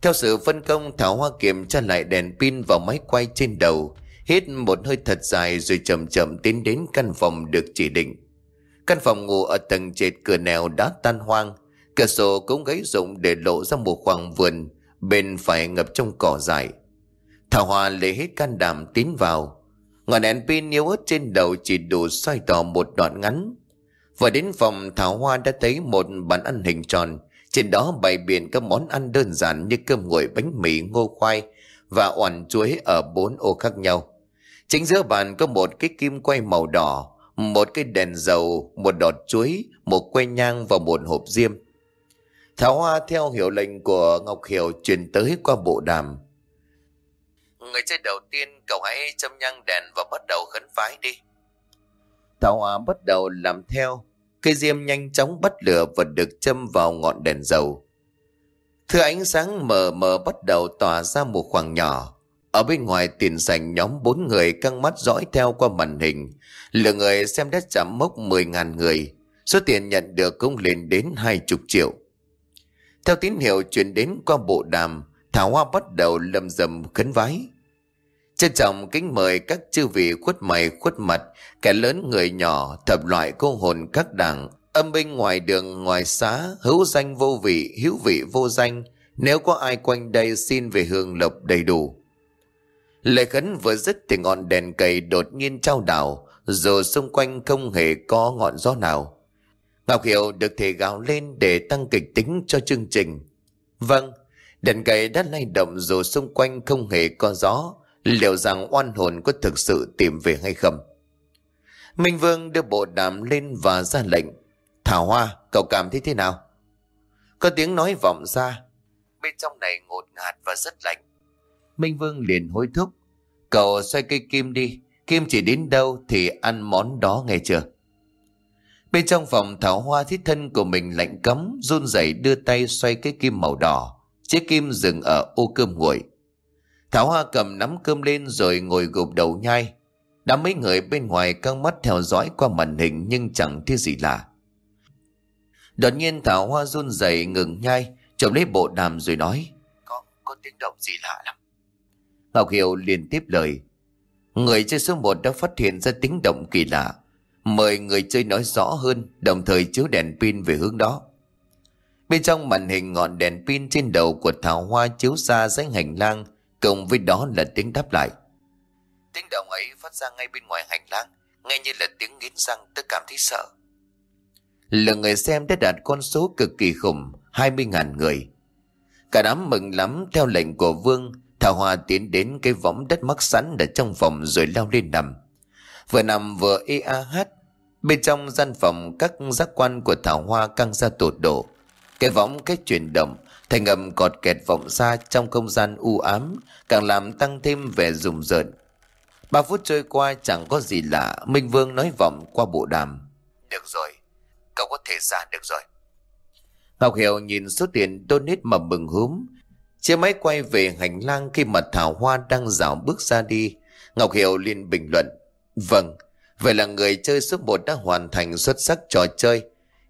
Theo sự phân công, Thảo Hoa kiểm tra lại đèn pin vào máy quay trên đầu, hít một hơi thật dài rồi chậm chậm tiến đến căn phòng được chỉ định. Căn phòng ngủ ở tầng trệt cửa nèo đã tan hoang, cửa sổ cũng gãy rụng để lộ ra một khoảng vườn, bên phải ngập trong cỏ dại. Thảo Hoa lấy hết can đảm tiến vào. Ngọn đèn pin yếu ớt trên đầu chỉ đủ xoay tỏ một đoạn ngắn. và đến phòng Thảo Hoa đã thấy một bàn ăn hình tròn, trên đó bày biện các món ăn đơn giản như cơm nguội bánh mì ngô khoai và oản chuối ở bốn ô khác nhau. Chính giữa bàn có một cái kim quay màu đỏ, một cái đèn dầu, một đọt chuối, một que nhang và một hộp diêm. Thảo Hoa theo hiệu lệnh của Ngọc Hiểu truyền tới qua bộ đàm. Người chơi đầu tiên cậu hãy châm nhang đèn và bắt đầu khấn vái đi. Thảo Hoa bắt đầu làm theo. Cây diêm nhanh chóng bắt lửa và được châm vào ngọn đèn dầu. Thứ ánh sáng mờ mờ bắt đầu tỏa ra một khoảng nhỏ. Ở bên ngoài tiền sảnh nhóm bốn người căng mắt dõi theo qua màn hình. Lượng người xem đã chạm mốc 10.000 người. Số tiền nhận được cũng lên đến hai chục triệu. Theo tín hiệu truyền đến qua bộ đàm, Thảo Hoa bắt đầu lầm rầm khấn vái. Trân trọng kính mời các chư vị khuất mày khuất mặt, kẻ lớn người nhỏ, thập loại cô hồn các đảng, âm binh ngoài đường ngoài xá, hữu danh vô vị, hữu vị vô danh, nếu có ai quanh đây xin về hương lộc đầy đủ. Lệ khấn vừa dứt thì ngọn đèn cầy đột nhiên trao đảo, dù xung quanh không hề có ngọn gió nào. Ngọc Hiểu được thể gào lên để tăng kịch tính cho chương trình. Vâng, đèn cây đã lay động dù xung quanh không hề có gió, liệu rằng oan hồn có thực sự tìm về hay không? Minh Vương đưa bộ đàm lên và ra lệnh. Thảo Hoa, cậu cảm thấy thế nào? Có tiếng nói vọng ra. Bên trong này ngột ngạt và rất lạnh. Minh Vương liền hối thúc. Cậu xoay cây kim đi. Kim chỉ đến đâu thì ăn món đó nghe chưa? Bên trong phòng Thảo Hoa thiết thân của mình lạnh cấm, run rẩy đưa tay xoay cái kim màu đỏ. Chiếc kim dừng ở ô cơm nguội. Thảo Hoa cầm nắm cơm lên rồi ngồi gục đầu nhai. Đã mấy người bên ngoài căng mắt theo dõi qua màn hình nhưng chẳng thấy gì lạ. Đột nhiên Thảo Hoa run rẩy ngừng nhai, chồng lấy bộ đàm rồi nói. Có, có tiếng động gì lạ lắm. Ngọc Hiểu liền tiếp lời. Người chơi số 1 đã phát hiện ra tiếng động kỳ lạ. Mời người chơi nói rõ hơn, đồng thời chiếu đèn pin về hướng đó. Bên trong màn hình ngọn đèn pin trên đầu của Thảo Hoa chiếu ra dãy hành lang, Cùng với đó là tiếng đáp lại. Tiếng động ấy phát ra ngay bên ngoài hành lang Nghe như là tiếng nghiến răng tôi cảm thấy sợ. Lượng người xem đã đạt con số cực kỳ khủng 20.000 người. Cả đám mừng lắm theo lệnh của Vương Thảo hoa tiến đến cái võng đất mắc sẵn ở trong phòng rồi lao lên nằm. Vừa nằm vừa ê a hát Bên trong gian phòng các giác quan của Thảo Hoa căng ra tột độ Cái võng cái chuyển động Thành âm cọt kẹt vọng xa trong không gian u ám, càng làm tăng thêm vẻ rùng rợn. Ba phút trôi qua chẳng có gì lạ, Minh Vương nói vọng qua bộ đàm. Được rồi, cậu có thể ra được rồi. Ngọc Hiểu nhìn số tiền donate mà mừng húm. Chiếc máy quay về hành lang khi mà Thảo Hoa đang dạo bước ra đi. Ngọc Hiểu liền bình luận. Vâng, vậy là người chơi số 1 đã hoàn thành xuất sắc trò chơi.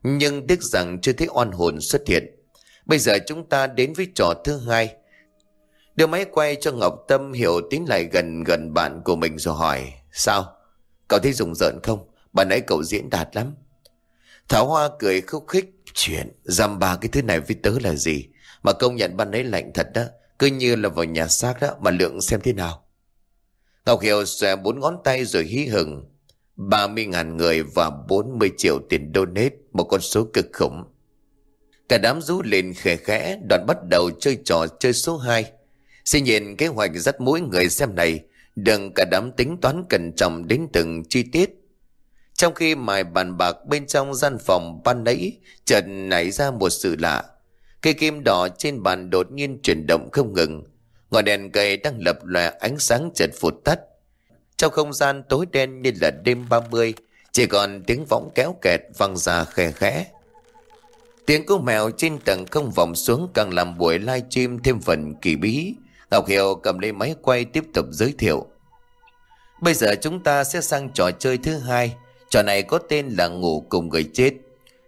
Nhưng tiếc rằng chưa thấy oan hồn xuất hiện. Bây giờ chúng ta đến với trò thứ hai. Đưa máy quay cho Ngọc Tâm hiểu tiến lại gần gần bạn của mình rồi hỏi. Sao? Cậu thấy rùng rợn không? Bà nãy cậu diễn đạt lắm. Thảo Hoa cười khúc khích. Chuyện, dăm ba cái thứ này với tớ là gì? Mà công nhận ban ấy lạnh thật đó. Cứ như là vào nhà xác đó mà lượng xem thế nào. Ngọc Hiểu xòe bốn ngón tay rồi hí hừng. 30.000 người và 40 triệu tiền donate, một con số cực khủng. Cả đám rú lên khẽ khẽ, đoàn bắt đầu chơi trò chơi số 2. Xin nhìn kế hoạch dắt mỗi người xem này, đừng cả đám tính toán cẩn trọng đến từng chi tiết. Trong khi mài bàn bạc bên trong gian phòng ban nãy, chợt nảy ra một sự lạ. Cây kim đỏ trên bàn đột nhiên chuyển động không ngừng. Ngọn đèn cây đang lập lòe ánh sáng chợt phụt tắt. Trong không gian tối đen như là đêm 30, chỉ còn tiếng võng kéo kẹt văng ra khe khẽ. Tiếng của mèo trên tầng không vọng xuống càng làm buổi live stream thêm phần kỳ bí. Ngọc Hiệu cầm lấy máy quay tiếp tục giới thiệu. Bây giờ chúng ta sẽ sang trò chơi thứ hai. Trò này có tên là ngủ cùng người chết.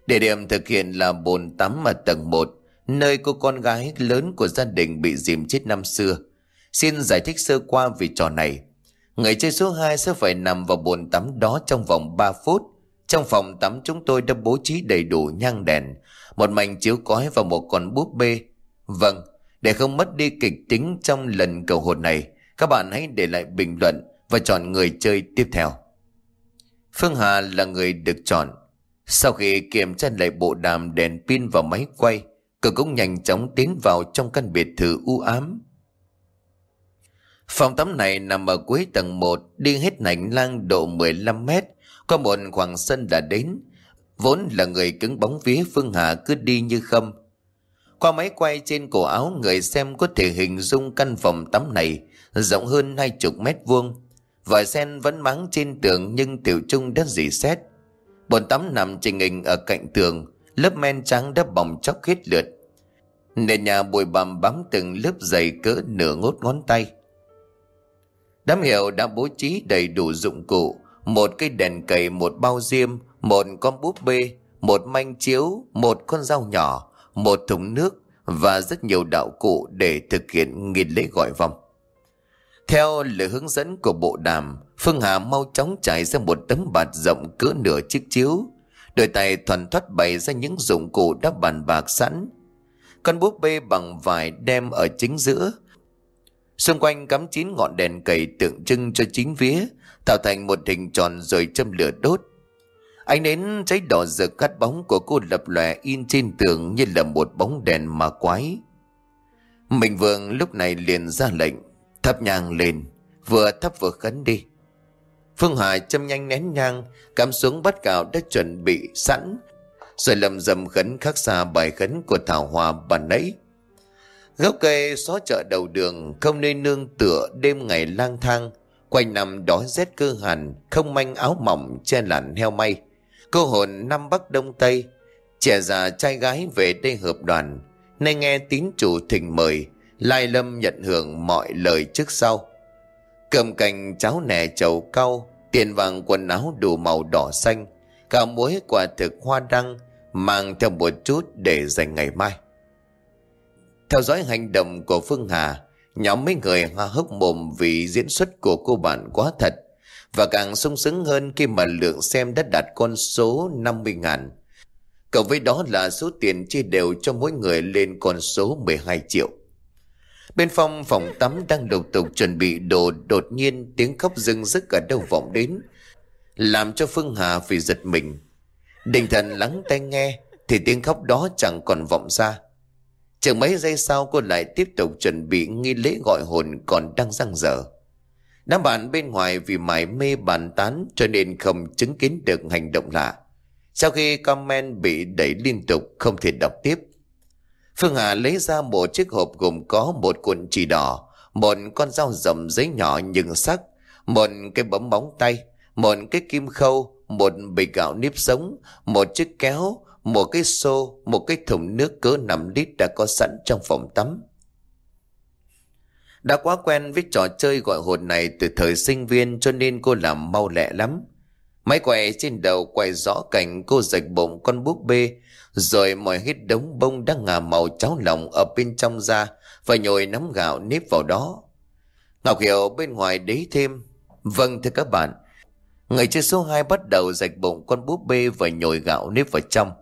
Địa điểm thực hiện là bồn tắm ở tầng 1, nơi cô con gái lớn của gia đình bị dìm chết năm xưa. Xin giải thích sơ qua về trò này. Người chơi số 2 sẽ phải nằm vào bồn tắm đó trong vòng 3 phút. Trong phòng tắm chúng tôi đã bố trí đầy đủ nhang đèn, một mảnh chiếu cói và một con búp bê. Vâng, để không mất đi kịch tính trong lần cầu hồn này, các bạn hãy để lại bình luận và chọn người chơi tiếp theo. Phương Hà là người được chọn. Sau khi kiểm tra lại bộ đàm đèn pin và máy quay, cô cũng nhanh chóng tiến vào trong căn biệt thự u ám. Phòng tắm này nằm ở cuối tầng 1, đi hết hành lang độ 15 mét, Có một khoảng sân đã đến. Vốn là người cứng bóng vía Phương Hà cứ đi như khâm. Qua máy quay trên cổ áo người xem có thể hình dung căn phòng tắm này rộng hơn hai chục mét vuông. Vòi sen vẫn mắng trên tường nhưng tiểu trung đã dì xét. Bồn tắm nằm trình hình ở cạnh tường, lớp men trắng đã bỏng chóc hết lượt. Nền nhà bụi bằm bám từng lớp dày cỡ nửa ngốt ngón tay. Đám hiệu đã bố trí đầy đủ dụng cụ, một cây đèn cầy, một bao diêm, một con búp bê, một manh chiếu, một con dao nhỏ, một thùng nước và rất nhiều đạo cụ để thực hiện nghi lễ gọi vong. Theo lời hướng dẫn của bộ đàm, Phương Hà mau chóng trải ra một tấm bạt rộng cỡ nửa chiếc chiếu. Đôi tay thuần thoát bày ra những dụng cụ đã bàn bạc sẵn. Con búp bê bằng vải đem ở chính giữa, Xung quanh cắm chín ngọn đèn cầy tượng trưng cho chính vía, tạo thành một hình tròn rồi châm lửa đốt. Ánh nến cháy đỏ rực cắt bóng của cô lập lòe in trên tường như là một bóng đèn mà quái. Mình vương lúc này liền ra lệnh, thắp nhang lên, vừa thắp vừa khấn đi. Phương Hải châm nhanh nén nhang, cắm xuống bắt gạo đã chuẩn bị sẵn, rồi lầm dầm khấn khắc xa bài khấn của Thảo Hòa bà nãy. Gốc cây xó chợ đầu đường không nên nương tựa đêm ngày lang thang. Quanh năm đói rét cơ hàn, không manh áo mỏng che làn heo may. Cô hồn năm Bắc Đông Tây, trẻ già trai gái về đây hợp đoàn. Nay nghe tín chủ thỉnh mời, lai lâm nhận hưởng mọi lời trước sau. Cầm cành cháo nẻ chầu cau, tiền vàng quần áo đủ màu đỏ xanh, cả muối quả thực hoa đăng, mang theo một chút để dành ngày mai. Theo dõi hành động của Phương Hà, nhóm mấy người hoa hốc mồm vì diễn xuất của cô bạn quá thật và càng sung sướng hơn khi mà lượng xem đã đạt con số 50 ngàn. Cộng với đó là số tiền chia đều cho mỗi người lên con số 12 triệu. Bên phòng phòng tắm đang lục tục chuẩn bị đồ đột nhiên tiếng khóc rưng rức ở đâu vọng đến, làm cho Phương Hà phải giật mình. Định thần lắng tai nghe thì tiếng khóc đó chẳng còn vọng ra. Chừng mấy giây sau cô lại tiếp tục chuẩn bị nghi lễ gọi hồn còn đang răng dở. Đám bạn bên ngoài vì mải mê bàn tán cho nên không chứng kiến được hành động lạ. Sau khi comment bị đẩy liên tục không thể đọc tiếp. Phương Hà lấy ra một chiếc hộp gồm có một cuộn chỉ đỏ, một con dao dầm giấy nhỏ nhưng sắc, một cái bấm bóng tay, một cái kim khâu, một bịch gạo nếp sống, một chiếc kéo, một cái xô, một cái thùng nước cỡ 5 lít đã có sẵn trong phòng tắm. Đã quá quen với trò chơi gọi hồn này từ thời sinh viên cho nên cô làm mau lẹ lắm. Máy quay trên đầu quay rõ cảnh cô rạch bụng con búp bê Rồi mọi hết đống bông đang ngà màu cháo lòng ở bên trong ra Và nhồi nắm gạo nếp vào đó Ngọc Hiểu bên ngoài đấy thêm Vâng thưa các bạn Người chơi số 2 bắt đầu rạch bụng con búp bê và nhồi gạo nếp vào trong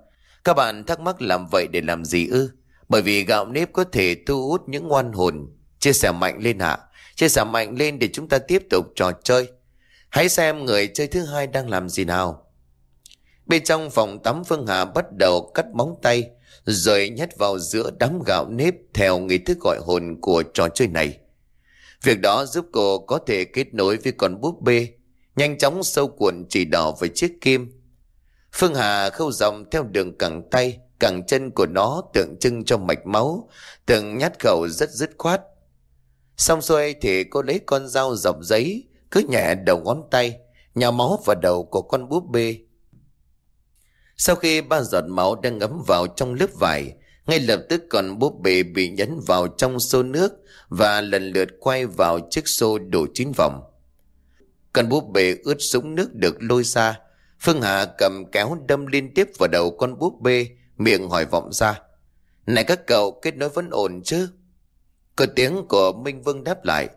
các bạn thắc mắc làm vậy để làm gì ư Bởi vì gạo nếp có thể thu hút những oan hồn Chia sẻ mạnh lên hạ Chia sẻ mạnh lên để chúng ta tiếp tục trò chơi Hãy xem người chơi thứ hai đang làm gì nào. Bên trong phòng tắm Phương Hà bắt đầu cắt móng tay, rồi nhét vào giữa đám gạo nếp theo nghi thức gọi hồn của trò chơi này. Việc đó giúp cô có thể kết nối với con búp bê, nhanh chóng sâu cuộn chỉ đỏ với chiếc kim. Phương Hà khâu dòng theo đường cẳng tay, cẳng chân của nó tượng trưng cho mạch máu, từng nhát khẩu rất dứt khoát. Xong xuôi thì cô lấy con dao dọc giấy, cứ nhẹ đầu ngón tay, nhào máu vào đầu của con búp bê. Sau khi ba giọt máu đang ngấm vào trong lớp vải, ngay lập tức con búp bê bị nhấn vào trong xô nước và lần lượt quay vào chiếc xô đổ chín vòng. Con búp bê ướt sũng nước được lôi ra. Phương Hà cầm kéo đâm liên tiếp vào đầu con búp bê, miệng hỏi vọng ra. Này các cậu kết nối vẫn ổn chứ? Cửa tiếng của Minh Vương đáp lại.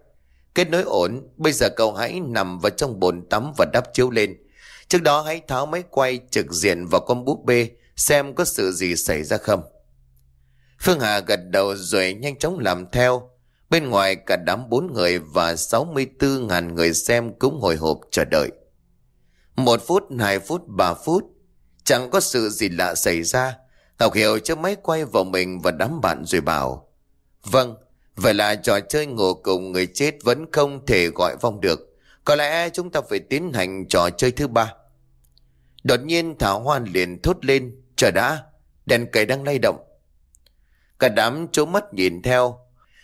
Kết nối ổn, bây giờ cậu hãy nằm vào trong bồn tắm và đắp chiếu lên. Trước đó hãy tháo máy quay trực diện vào con búp bê xem có sự gì xảy ra không. Phương Hà gật đầu rồi nhanh chóng làm theo. Bên ngoài cả đám bốn người và 64 ngàn người xem cũng hồi hộp chờ đợi. Một phút, hai phút, ba phút. Chẳng có sự gì lạ xảy ra. Ngọc Hiểu cho máy quay vào mình và đám bạn rồi bảo. Vâng, Vậy là trò chơi ngủ cùng người chết vẫn không thể gọi vong được. Có lẽ chúng ta phải tiến hành trò chơi thứ ba. Đột nhiên Thảo Hoan liền thốt lên. Chờ đã, đèn cầy đang lay động. Cả đám trố mắt nhìn theo.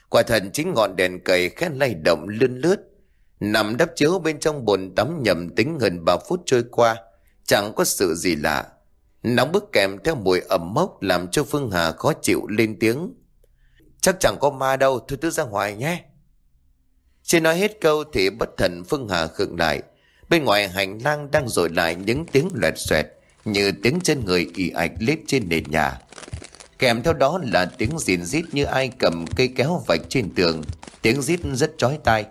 Quả thần chính ngọn đèn cầy khét lay động lươn lướt. Nằm đắp chiếu bên trong bồn tắm nhầm tính gần 3 phút trôi qua. Chẳng có sự gì lạ. Nóng bức kèm theo mùi ẩm mốc làm cho Phương Hà khó chịu lên tiếng. Chắc chẳng có ma đâu, Thôi tứ ra ngoài nhé Chưa nói hết câu thì bất thần Phương Hà khựng lại Bên ngoài hành lang đang rội lại những tiếng loẹt xoẹt, Như tiếng chân người ị ạch lết trên nền nhà Kèm theo đó là tiếng rìn rít như ai cầm cây kéo vạch trên tường, Tiếng rít rất chói tai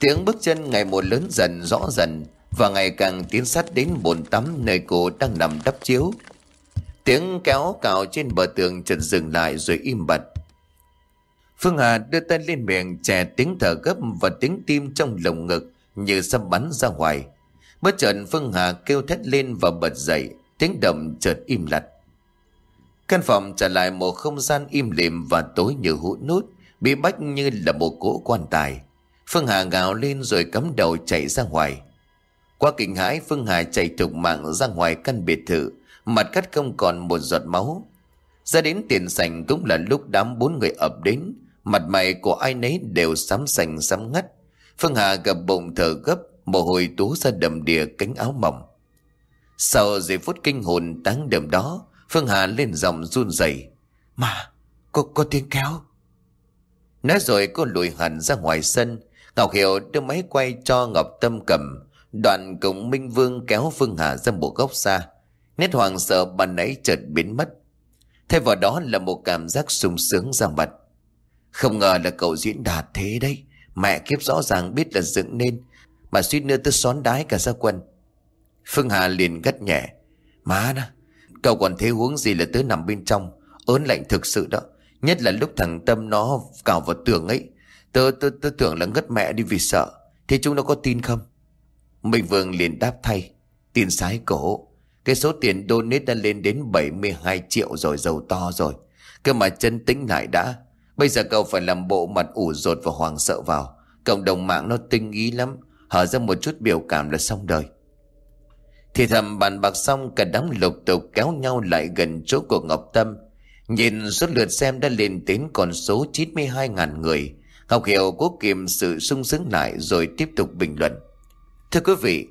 Tiếng bước chân ngày một lớn dần rõ dần Và ngày càng tiến sát đến bồn tắm nơi cô đang nằm đắp chiếu Tiếng kéo cào trên bờ tường chợt dừng lại rồi im bặt Phương Hà đưa tay lên miệng chè tiếng thở gấp và tiếng tim trong lồng ngực như sắp bắn ra ngoài. Bất chợt Phương Hà kêu thét lên và bật dậy, tiếng động chợt im lặt. Căn phòng trở lại một không gian im lìm và tối như hũ nút, bị bách như là một cỗ quan tài. Phương Hà gào lên rồi cắm đầu chạy ra ngoài. Qua kinh hãi Phương Hà chạy thục mạng ra ngoài căn biệt thự, mặt cắt không còn một giọt máu. Ra đến tiền sảnh cũng là lúc đám bốn người ập đến, Mặt mày của ai nấy đều sám sành sám ngắt. Phương Hà gặp bụng thở gấp, mồ hôi tú ra đầm đìa cánh áo mỏng. Sau giây phút kinh hồn táng đầm đó, Phương Hà lên giọng run rẩy Mà, có, có tiếng kéo. Nói rồi cô lùi hẳn ra ngoài sân. Ngọc Hiểu đưa máy quay cho Ngọc Tâm cầm. Đoạn cùng Minh Vương kéo Phương Hà ra một góc xa. Nét hoàng sợ bàn nãy chợt biến mất. Thay vào đó là một cảm giác sung sướng ra mặt. Không ngờ là cậu diễn đạt thế đấy. Mẹ kiếp rõ ràng biết là dựng nên. Mà suýt nữa tôi xón đái cả gia quân. Phương Hà liền gắt nhẹ. Má đó, cậu còn thế huống gì là tớ nằm bên trong. Ớn lạnh thực sự đó. Nhất là lúc thằng Tâm nó cào vào tường ấy. Tớ, tớ, tớ tưởng là ngất mẹ đi vì sợ. Thế chúng nó có tin không? Minh Vương liền đáp thay. Tin sái cổ. Cái số tiền donate đã lên đến 72 triệu rồi giàu to rồi. Cơ mà chân tĩnh lại đã. Bây giờ cậu phải làm bộ mặt ủ rột và hoàng sợ vào. Cộng đồng mạng nó tinh ý lắm. Hở ra một chút biểu cảm là xong đời. Thì thầm bàn bạc xong cả đám lục tục kéo nhau lại gần chỗ của Ngọc Tâm. Nhìn số lượt xem đã lên đến con số 92.000 người. Ngọc Hiểu cố kiềm sự sung sướng lại rồi tiếp tục bình luận. Thưa quý vị,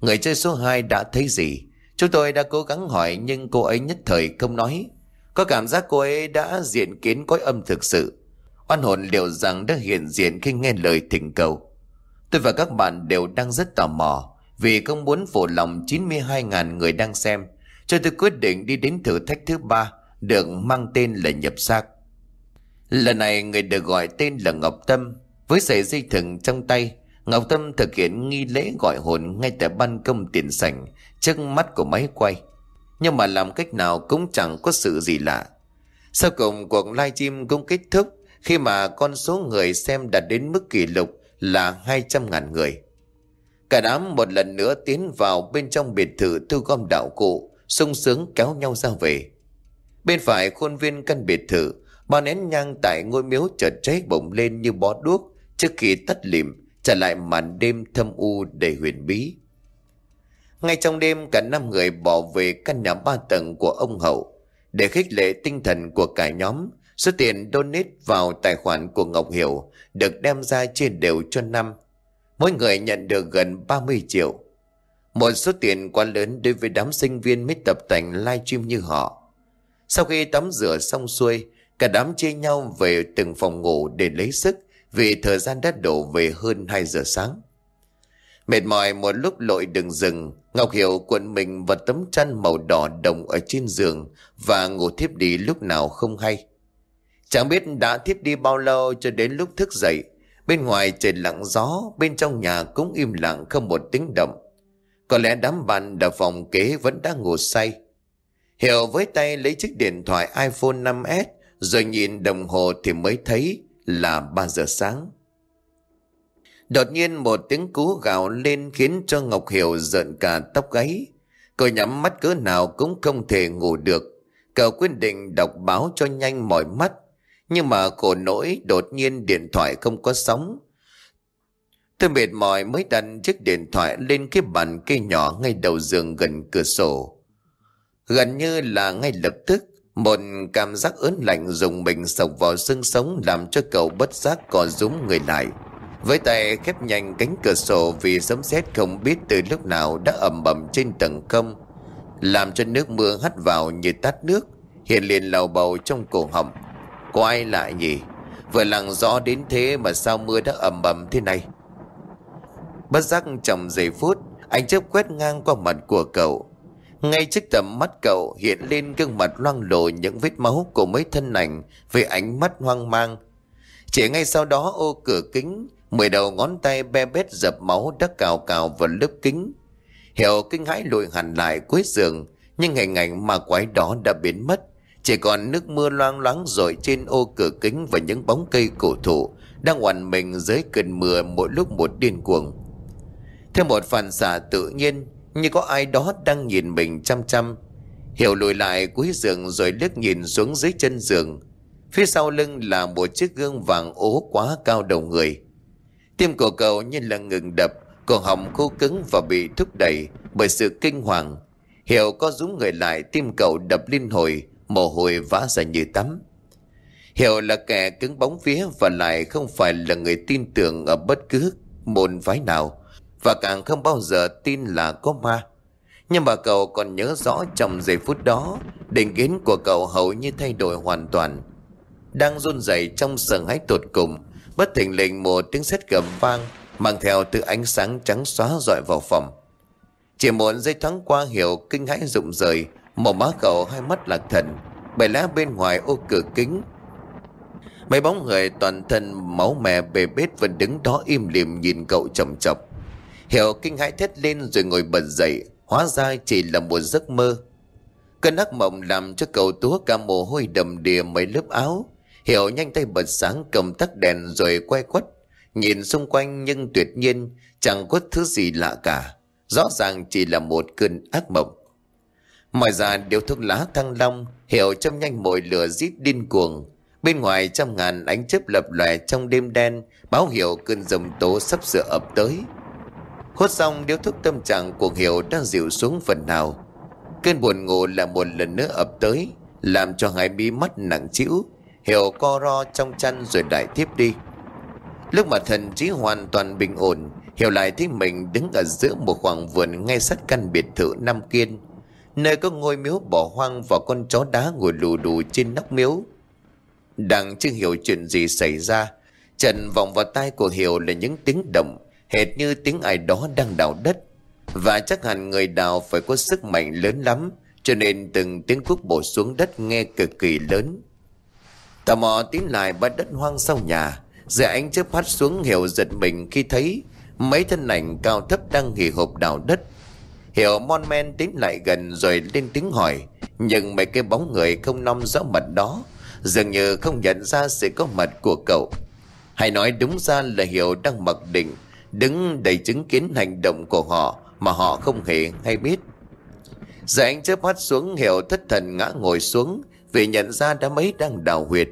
người chơi số 2 đã thấy gì? Chúng tôi đã cố gắng hỏi nhưng cô ấy nhất thời không nói. Có cảm giác cô ấy đã diện kiến cõi âm thực sự. Oan hồn liệu rằng đã hiện diện khi nghe lời thỉnh cầu. Tôi và các bạn đều đang rất tò mò Vì không muốn phụ lòng 92.000 người đang xem Cho tôi quyết định đi đến thử thách thứ ba Được mang tên là nhập xác Lần này người được gọi tên là Ngọc Tâm Với sợi dây thừng trong tay Ngọc Tâm thực hiện nghi lễ gọi hồn ngay tại ban công tiền sảnh trước mắt của máy quay. Nhưng mà làm cách nào cũng chẳng có sự gì lạ. Sau cùng cuộc livestream cũng kết thúc khi mà con số người xem đạt đến mức kỷ lục là 200.000 người. Cả đám một lần nữa tiến vào bên trong biệt thự thu gom đạo cụ, sung sướng kéo nhau ra về. Bên phải khuôn viên căn biệt thự, ba nén nhang tại ngôi miếu chợt cháy bỗng lên như bó đuốc trước khi tắt lịm trả lại màn đêm thâm u đầy huyền bí. Ngay trong đêm cả năm người bỏ về căn nhà ba tầng của ông Hậu để khích lệ tinh thần của cả nhóm. Số tiền donate vào tài khoản của Ngọc Hiểu được đem ra chia đều cho năm. Mỗi người nhận được gần 30 triệu. Một số tiền quá lớn đối với đám sinh viên mới tập tành livestream như họ. Sau khi tắm rửa xong xuôi, cả đám chia nhau về từng phòng ngủ để lấy sức vì thời gian đã đổ về hơn 2 giờ sáng. Mệt mỏi một lúc lội đường rừng, Ngọc Hiểu cuộn mình vào tấm chăn màu đỏ đồng ở trên giường và ngủ thiếp đi lúc nào không hay. Chẳng biết đã thiếp đi bao lâu cho đến lúc thức dậy, bên ngoài trời lặng gió, bên trong nhà cũng im lặng không một tiếng động. Có lẽ đám bạn ở phòng kế vẫn đang ngủ say. Hiểu với tay lấy chiếc điện thoại iPhone 5S rồi nhìn đồng hồ thì mới thấy là 3 giờ sáng. Đột nhiên một tiếng cú gào lên khiến cho Ngọc Hiểu giận cả tóc gáy. Cô nhắm mắt cỡ nào cũng không thể ngủ được. Cậu quyết định đọc báo cho nhanh mỏi mắt. Nhưng mà khổ nỗi, đột nhiên điện thoại không có sóng. Tôi mệt mỏi mới đặt chiếc điện thoại lên cái bàn cây nhỏ ngay đầu giường gần cửa sổ. Gần như là ngay lập tức một cảm giác ớn lạnh dùng mình sộc vào xương sống làm cho cậu bất giác co rúm người lại. Với tay khép nhanh cánh cửa sổ vì sấm sét không biết từ lúc nào đã ẩm ẩm trên tầng không. Làm cho nước mưa hắt vào như tát nước, hiện liền lầu bầu trong cổ họng. Có ai lại nhỉ? Vừa lặng rõ đến thế mà sao mưa đã ẩm ẩm thế này? Bất giác trong giây phút, anh chớp quét ngang qua mặt của cậu ngay trước tầm mắt cậu hiện lên gương mặt loang lổ những vết máu của mấy thân ảnh với ánh mắt hoang mang. Chỉ ngay sau đó ô cửa kính, mười đầu ngón tay be bét dập máu đã cào cào vào lớp kính. Hiểu kinh hãi lùi hẳn lại cuối giường, nhưng hình ảnh mà quái đó đã biến mất. Chỉ còn nước mưa loang loáng rồi trên ô cửa kính và những bóng cây cổ thụ đang hoàn mình dưới cơn mưa mỗi lúc một điên cuồng. Theo một phản xạ tự nhiên, như có ai đó đang nhìn mình chăm chăm, Hiểu lùi lại cuối giường rồi liếc nhìn xuống dưới chân giường. Phía sau lưng là một chiếc gương vàng ố quá cao đầu người. Tim của cậu như là ngừng đập, Cổ họng khô cứng và bị thúc đẩy bởi sự kinh hoàng. Hiểu có rúng người lại, tim cậu đập liên hồi, Mồ hôi vã ra như tắm. Hiểu là kẻ cứng bóng vía và lại không phải là người tin tưởng ở bất cứ môn phái nào và càng không bao giờ tin là có ma. Nhưng mà cậu còn nhớ rõ trong giây phút đó, định kiến của cậu hầu như thay đổi hoàn toàn. Đang run rẩy trong sợ hãi tột cùng, bất thình lình một tiếng sét gầm vang, mang theo từ ánh sáng trắng xóa dọi vào phòng. Chỉ một giây thoáng qua hiểu kinh hãi rụng rời, một má cậu hai mắt lạc thần, bảy lá bên ngoài ô cửa kính. Mấy bóng người toàn thân máu mè bề bết vẫn đứng đó im lìm nhìn cậu chầm chọc. Hiểu kinh hãi thét lên rồi ngồi bật dậy, hóa ra chỉ là một giấc mơ. Cơn ác mộng làm cho cậu túa cả mồ hôi đầm đìa mấy lớp áo. Hiểu nhanh tay bật sáng cầm tắt đèn rồi quay quất. Nhìn xung quanh nhưng tuyệt nhiên chẳng có thứ gì lạ cả. Rõ ràng chỉ là một cơn ác mộng. Ngoài ra điếu thuốc lá thăng long, Hiểu châm nhanh mồi lửa rít điên cuồng. Bên ngoài trăm ngàn ánh chớp lập lòe trong đêm đen, báo hiệu cơn dòng tố sắp sửa ập tới. Hốt xong điếu thuốc tâm trạng của Hiểu đang dịu xuống phần nào. Cơn buồn ngủ là một lần nữa ập tới, làm cho hai bí mắt nặng chịu. Hiểu co ro trong chăn rồi đại tiếp đi. Lúc mà thần trí hoàn toàn bình ổn, Hiểu lại thấy mình đứng ở giữa một khoảng vườn ngay sát căn biệt thự Nam Kiên, nơi có ngôi miếu bỏ hoang và con chó đá ngồi lù đù trên nóc miếu. Đang chưa hiểu chuyện gì xảy ra, Trần vòng vào tai của Hiểu là những tiếng động hệt như tiếng ai đó đang đào đất. Và chắc hẳn người đào phải có sức mạnh lớn lắm, Cho nên từng tiếng cuốc bổ xuống đất nghe cực kỳ lớn. Tò mò tiến lại bãi đất hoang sau nhà Giờ ánh chớp hắt xuống Hiểu giật mình khi thấy Mấy thân ảnh cao thấp đang hì hộp đào đất. Hiểu mon men tiến lại gần rồi lên tiếng hỏi, Nhưng mấy cái bóng người không nom rõ mặt đó, Dường như không nhận ra sự có mặt của cậu. Hay nói đúng ra là Hiểu đang mặc định Đứng đầy chứng kiến hành động của họ Mà họ không hề hay biết. Giờ anh chớp mắt xuống Hiểu thất thần ngã ngồi xuống Vì nhận ra đã mấy đang đào huyệt.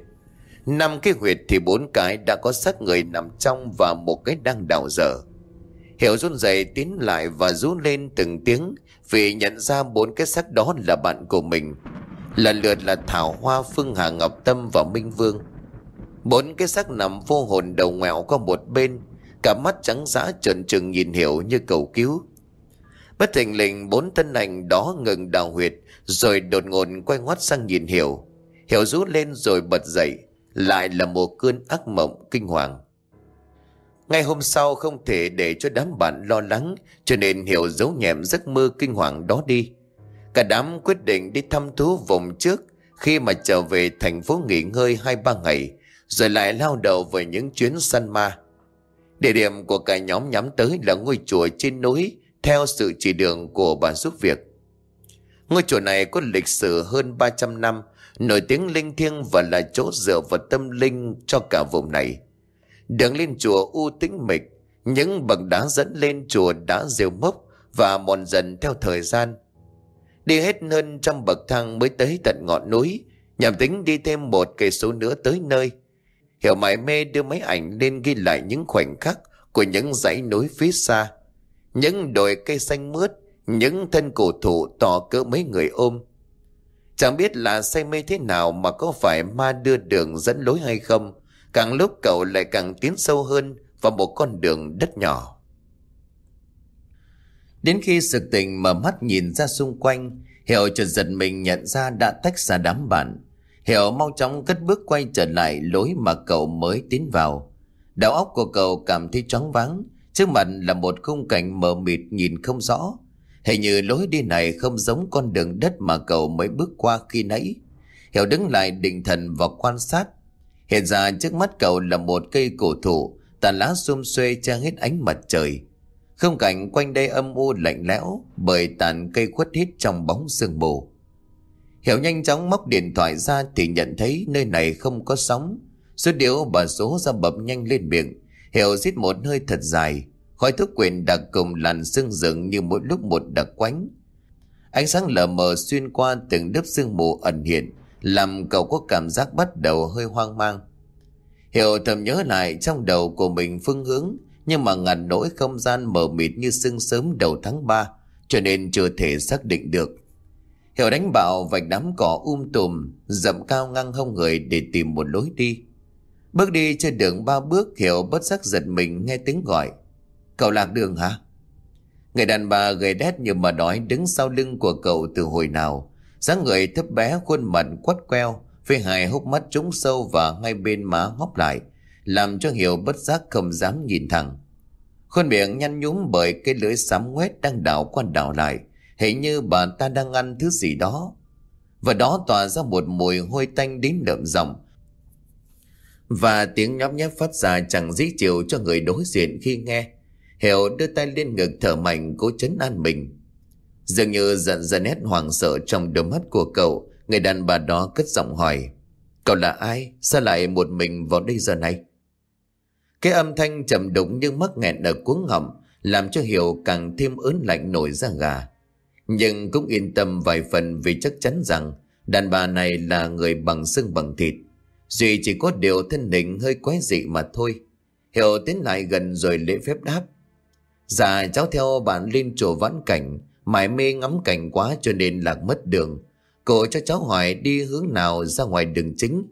Năm cái huyệt thì bốn cái đã có xác người nằm trong Và một cái đang đào dở. Hiểu run rẩy tiến lại và rú lên từng tiếng Vì nhận ra bốn cái xác đó là bạn của mình. Lần lượt là Thảo Hoa, Phương Hà Ngọc Tâm và Minh Vương. Bốn cái xác nằm vô hồn đầu ngoẹo qua một bên Cả mắt trắng giã trần trừng nhìn Hiểu như cầu cứu. Bất thình lình, bốn thân ảnh đó ngừng đào huyệt, Rồi đột ngột quay ngoắt sang nhìn Hiểu. Hiểu rú lên rồi bật dậy, Lại là một cơn ác mộng kinh hoàng. Ngay hôm sau không thể để cho đám bạn lo lắng, Cho nên Hiểu giấu nhẹm giấc mơ kinh hoàng đó đi. Cả đám quyết định đi thăm thú vùng trước, Khi mà trở về thành phố nghỉ ngơi hai ba ngày, Rồi lại lao đầu về những chuyến săn ma. Địa điểm của cả nhóm nhắm tới là ngôi chùa trên núi, Theo sự chỉ đường của bà giúp việc. Ngôi chùa này có lịch sử hơn 300 năm, Nổi tiếng linh thiêng và là chỗ dựa vật tâm linh cho cả vùng này. Đường lên chùa u tĩnh mịch, Những bậc đá dẫn lên chùa đã rêu mốc Và mòn dần theo thời gian. Đi hết hơn trăm bậc thang mới tới tận ngọn núi, Nhằm tính đi thêm một cây số nữa tới nơi. Hiểu mải mê đưa máy ảnh lên ghi lại những khoảnh khắc Của những dãy núi phía xa. Những đồi cây xanh mướt Những thân cổ thụ to cỡ mấy người ôm. Chẳng biết là say mê thế nào Mà có phải ma đưa đường dẫn lối hay không Càng lúc cậu lại càng tiến sâu hơn Vào một con đường đất nhỏ. Đến khi sực tỉnh mở mắt nhìn ra xung quanh, Hiểu chợt giật mình nhận ra đã tách xa đám bạn. Hiểu mau chóng cất bước quay trở lại lối mà cậu mới tiến vào. Đầu óc của cậu cảm thấy chóng vắng, trước mặt là một khung cảnh mờ mịt nhìn không rõ. Hình như lối đi này không giống con đường đất mà cậu mới bước qua khi nãy. Hiểu đứng lại định thần và quan sát. Hiện ra trước mắt cậu là một cây cổ thụ, tàn lá xum xuê che hết ánh mặt trời. Không cảnh quanh đây âm u lạnh lẽo bởi tàn cây khuất hít trong bóng sương mù. Hiểu nhanh chóng móc điện thoại ra thì nhận thấy nơi này không có sóng. Số điếu bà số ra bập nhanh lên miệng. Hiểu rít một hơi thật dài. Khói thuốc quyền đặc cùng làn sương rừng như mỗi lúc một đặc quánh. Ánh sáng lờ mờ xuyên qua từng lớp sương mù ẩn hiện, làm cậu có cảm giác bắt đầu hơi hoang mang. Hiểu thầm nhớ lại trong đầu của mình phương hướng, nhưng mà ngàn nỗi không gian mờ mịt như sương sớm đầu tháng 3 cho nên chưa thể xác định được. Hiểu đánh bạo vạch đám cỏ um tùm, dậm cao ngang hông người để tìm một lối đi. Bước đi trên đường ba bước Hiểu bất giác giật mình nghe tiếng gọi. Cậu lạc đường hả? Người đàn bà gầy đét như mà đói đứng sau lưng của cậu từ hồi nào. dáng người thấp bé khuôn mặt quắt queo, với hai hốc mắt trúng sâu và hai bên má ngóc lại, làm cho Hiểu bất giác không dám nhìn thẳng. Khuôn miệng nhăn nhúm bởi cái lưỡi sám quét đang đảo qua đảo lại, hình như bà ta đang ăn thứ gì đó. Và đó tỏa ra một mùi hôi tanh đến đậm giọng. Và tiếng nhóp nhép phát ra chẳng dễ chịu cho người đối diện khi nghe. Hiểu đưa tay lên ngực thở mạnh cố chấn an mình. Dường như giận dần hết hoảng sợ trong đôi mắt của cậu, người đàn bà đó cất giọng hỏi. Cậu là ai? Sao lại một mình vào đây giờ này? Cái âm thanh trầm đục nhưng mắc nghẹn ở cuống họng làm cho Hiểu càng thêm ớn lạnh nổi ra gà. Nhưng cũng yên tâm vài phần vì chắc chắn rằng đàn bà này là người bằng xương bằng thịt. Duy chỉ có điều thân hình hơi quái dị mà thôi. Hiểu tiến lại gần rồi lễ phép đáp. Dạ cháu theo bạn lên chùa vãn cảnh, mải mê ngắm cảnh quá cho nên lạc mất đường. Cô cho cháu hỏi đi hướng nào ra ngoài đường chính.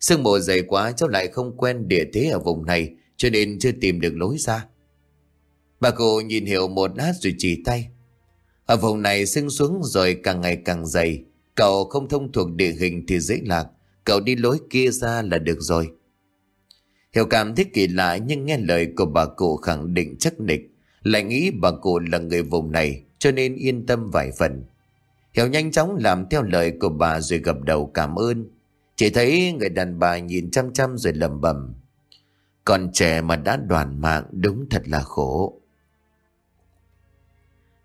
Sương mù dày quá cháu lại không quen địa thế ở vùng này cho nên chưa tìm được lối ra. Bà cụ nhìn hiểu một lát rồi chỉ tay. Ở vùng này sưng xuống rồi càng ngày càng dày. Cậu không thông thuộc địa hình thì dễ lạc. Cậu đi lối kia ra là được rồi. Hiểu cảm thấy kỳ lạ nhưng nghe lời của bà cụ khẳng định chắc nịch. Lại nghĩ bà cụ là người vùng này, cho nên yên tâm vài phần. Hiểu nhanh chóng làm theo lời của bà rồi gập đầu cảm ơn. Chỉ thấy người đàn bà nhìn chăm chăm rồi lầm bầm. Còn trẻ mà đã đoàn mạng đúng thật là khổ.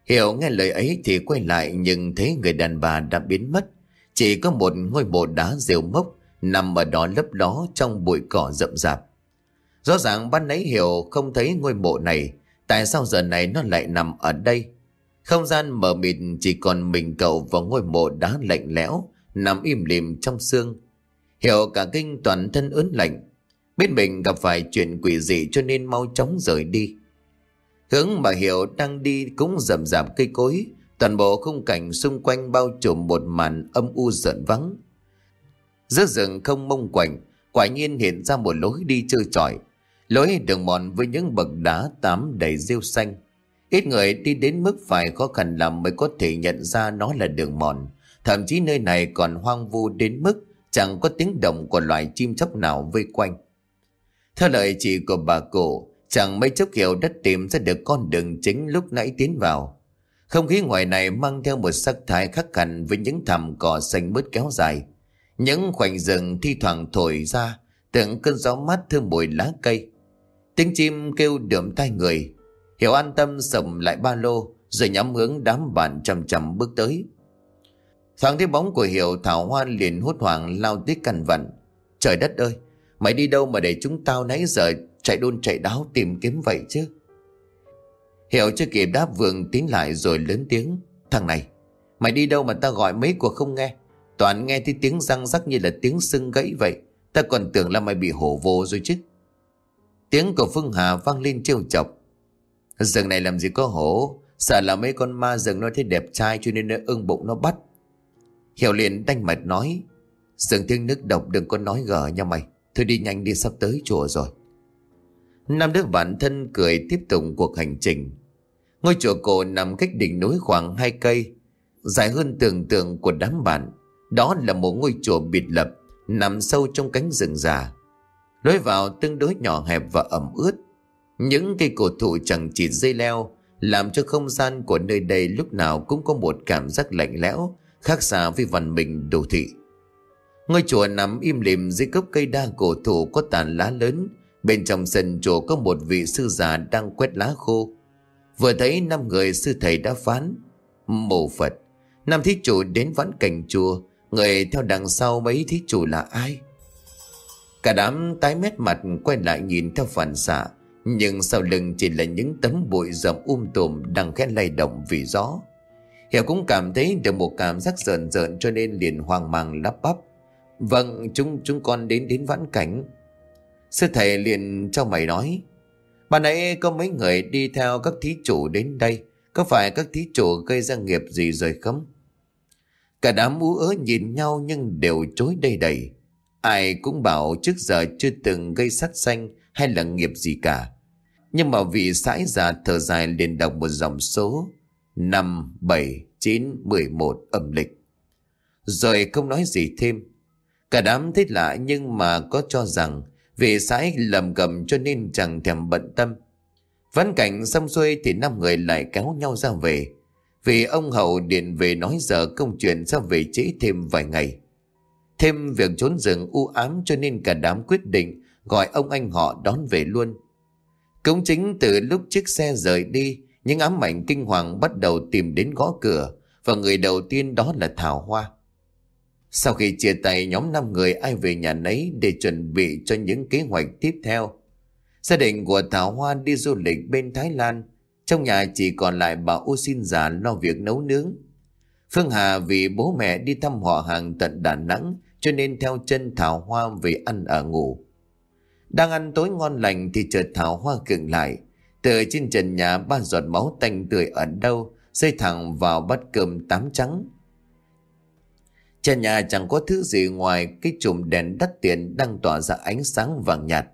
Hiểu nghe lời ấy thì quay lại nhưng thấy người đàn bà đã biến mất. Chỉ có một ngôi mộ đá rêu mốc nằm ở đó lấp ló trong bụi cỏ rậm rạp. Rõ ràng ban nãy Hiểu không thấy ngôi mộ này, tại sao giờ này nó lại nằm ở đây? Không gian mờ mịt chỉ còn mình cậu và ngôi mộ đá lạnh lẽo, nằm im lìm trong xương. Hiểu cả kinh toàn thân ớn lạnh, biết mình gặp phải chuyện quỷ dị cho nên mau chóng rời đi. Hướng mà Hiểu đang đi cũng rầm rạp cây cối, toàn bộ khung cảnh xung quanh bao trùm một màn âm u giận vắng. Giữa rừng không mông quạnh, quả nhiên hiện ra một lối đi chơi trọi. Lối đường mòn với những bậc đá tám đầy rêu xanh. Ít người đi đến mức phải khó khăn lắm mới có thể nhận ra nó là đường mòn. Thậm chí nơi này còn hoang vu đến mức chẳng có tiếng động của loài chim chóc nào vây quanh. Theo lời chị của bà cổ, chẳng mấy chốc hiểu đất tìm ra được con đường chính lúc nãy tiến vào. Không khí ngoài này mang theo một sắc thái khác hẳn với những thảm cỏ xanh mướt kéo dài. Những khoảnh rừng thi thoảng thổi ra, từng cơn gió mát thơm mùi lá cây. Tiếng chim kêu đượm tai người. Hiểu an tâm sầm lại ba lô, rồi nhắm hướng đám bạn chầm chầm bước tới. Thoáng thấy bóng của Hiểu Thảo Hoa liền hốt hoảng lao tới cằn vặn. Trời đất ơi, mày đi đâu mà để chúng tao nãy giờ chạy đôn chạy đáo tìm kiếm vậy chứ? Hiểu chưa kịp đáp vượng tiến lại rồi lớn tiếng. Thằng này, mày đi đâu mà ta gọi mấy cuộc không nghe? Toàn nghe thấy tiếng răng rắc như là tiếng sưng gãy vậy. Ta còn tưởng là mày bị hổ vô rồi chứ. Tiếng của Phương Hà vang lên trêu chọc. Rừng này làm gì có hổ. Sợ là mấy con ma rừng nó thấy đẹp trai cho nên nó ưng bụng nó bắt. Hiểu liền đanh mặt nói. Rừng tiếng nước độc đừng có nói gở nha mày. Thôi đi nhanh đi sắp tới chùa rồi. Năm đứa bạn thân cười tiếp tục cuộc hành trình. Ngôi chùa cổ nằm cách đỉnh núi khoảng hai cây, dài hơn tưởng tượng của đám bạn. Đó là một ngôi chùa biệt lập, nằm sâu trong cánh rừng già. Lối vào tương đối nhỏ hẹp và ẩm ướt. Những cây cổ thụ chẳng chỉ dây leo, làm cho không gian của nơi đây lúc nào cũng có một cảm giác lạnh lẽo, khác xa với văn minh đô thị. Ngôi chùa nằm im lìm dưới gốc cây đa cổ thụ có tàn lá lớn, bên trong sân chùa có một vị sư già đang quét lá khô. Vừa thấy năm người sư thầy đã phán, mộ Phật, năm thí chủ đến vãn cảnh chùa, Người theo đằng sau mấy thí chủ là ai? Cả đám tái mét mặt quay lại nhìn theo phản xạ Nhưng sau lưng chỉ là những tấm bụi rậm um tùm đang khẽ lay động vì gió. Hiểu cũng cảm thấy được một cảm giác rợn rợn cho nên liền hoang mang lắp bắp. Vâng chúng chúng con đến đến vãn cảnh. Sư thầy liền cho mày nói Bà nãy có mấy người đi theo các thí chủ đến đây Có phải các thí chủ gây ra nghiệp gì rồi không? Cả đám ú ớ nhìn nhau nhưng đều chối đầy đầy. Ai cũng bảo trước giờ chưa từng gây sát sanh hay là nghiệp gì cả. Nhưng mà vị sãi già thở dài liền đọc một dòng số 5, 7, 9, 11 âm lịch. Rồi không nói gì thêm. Cả đám thích lạ nhưng mà có cho rằng vì sãi lầm cầm cho nên chẳng thèm bận tâm. Ván cảnh xong xuôi thì năm người lại kéo nhau ra về. Vì ông Hậu điện về nói giờ công chuyện sẽ về trễ thêm vài ngày. Thêm việc trốn rừng u ám cho nên cả đám quyết định gọi ông anh họ đón về luôn. Cũng chính từ lúc chiếc xe rời đi, những ám ảnh kinh hoàng bắt đầu tìm đến gõ cửa và người đầu tiên đó là Thảo Hoa. Sau khi chia tay, nhóm 5 người ai về nhà nấy để chuẩn bị cho những kế hoạch tiếp theo. Gia đình của Thảo Hoa đi du lịch bên Thái Lan trong nhà chỉ còn lại bà ô xin già lo việc nấu nướng. Phương Hà vì bố mẹ đi thăm họ hàng tận Đà Nẵng, cho nên theo chân Thảo Hoa về ăn ở ngủ. Đang ăn tối ngon lành thì chợt Thảo Hoa cường lại. Từ trên trần nhà, ba giọt máu tanh tươi ở đâu rơi thẳng vào bát cơm tám trắng. Trên nhà chẳng có thứ gì ngoài cái chùm đèn đắt tiền đang tỏa ra ánh sáng vàng nhạt.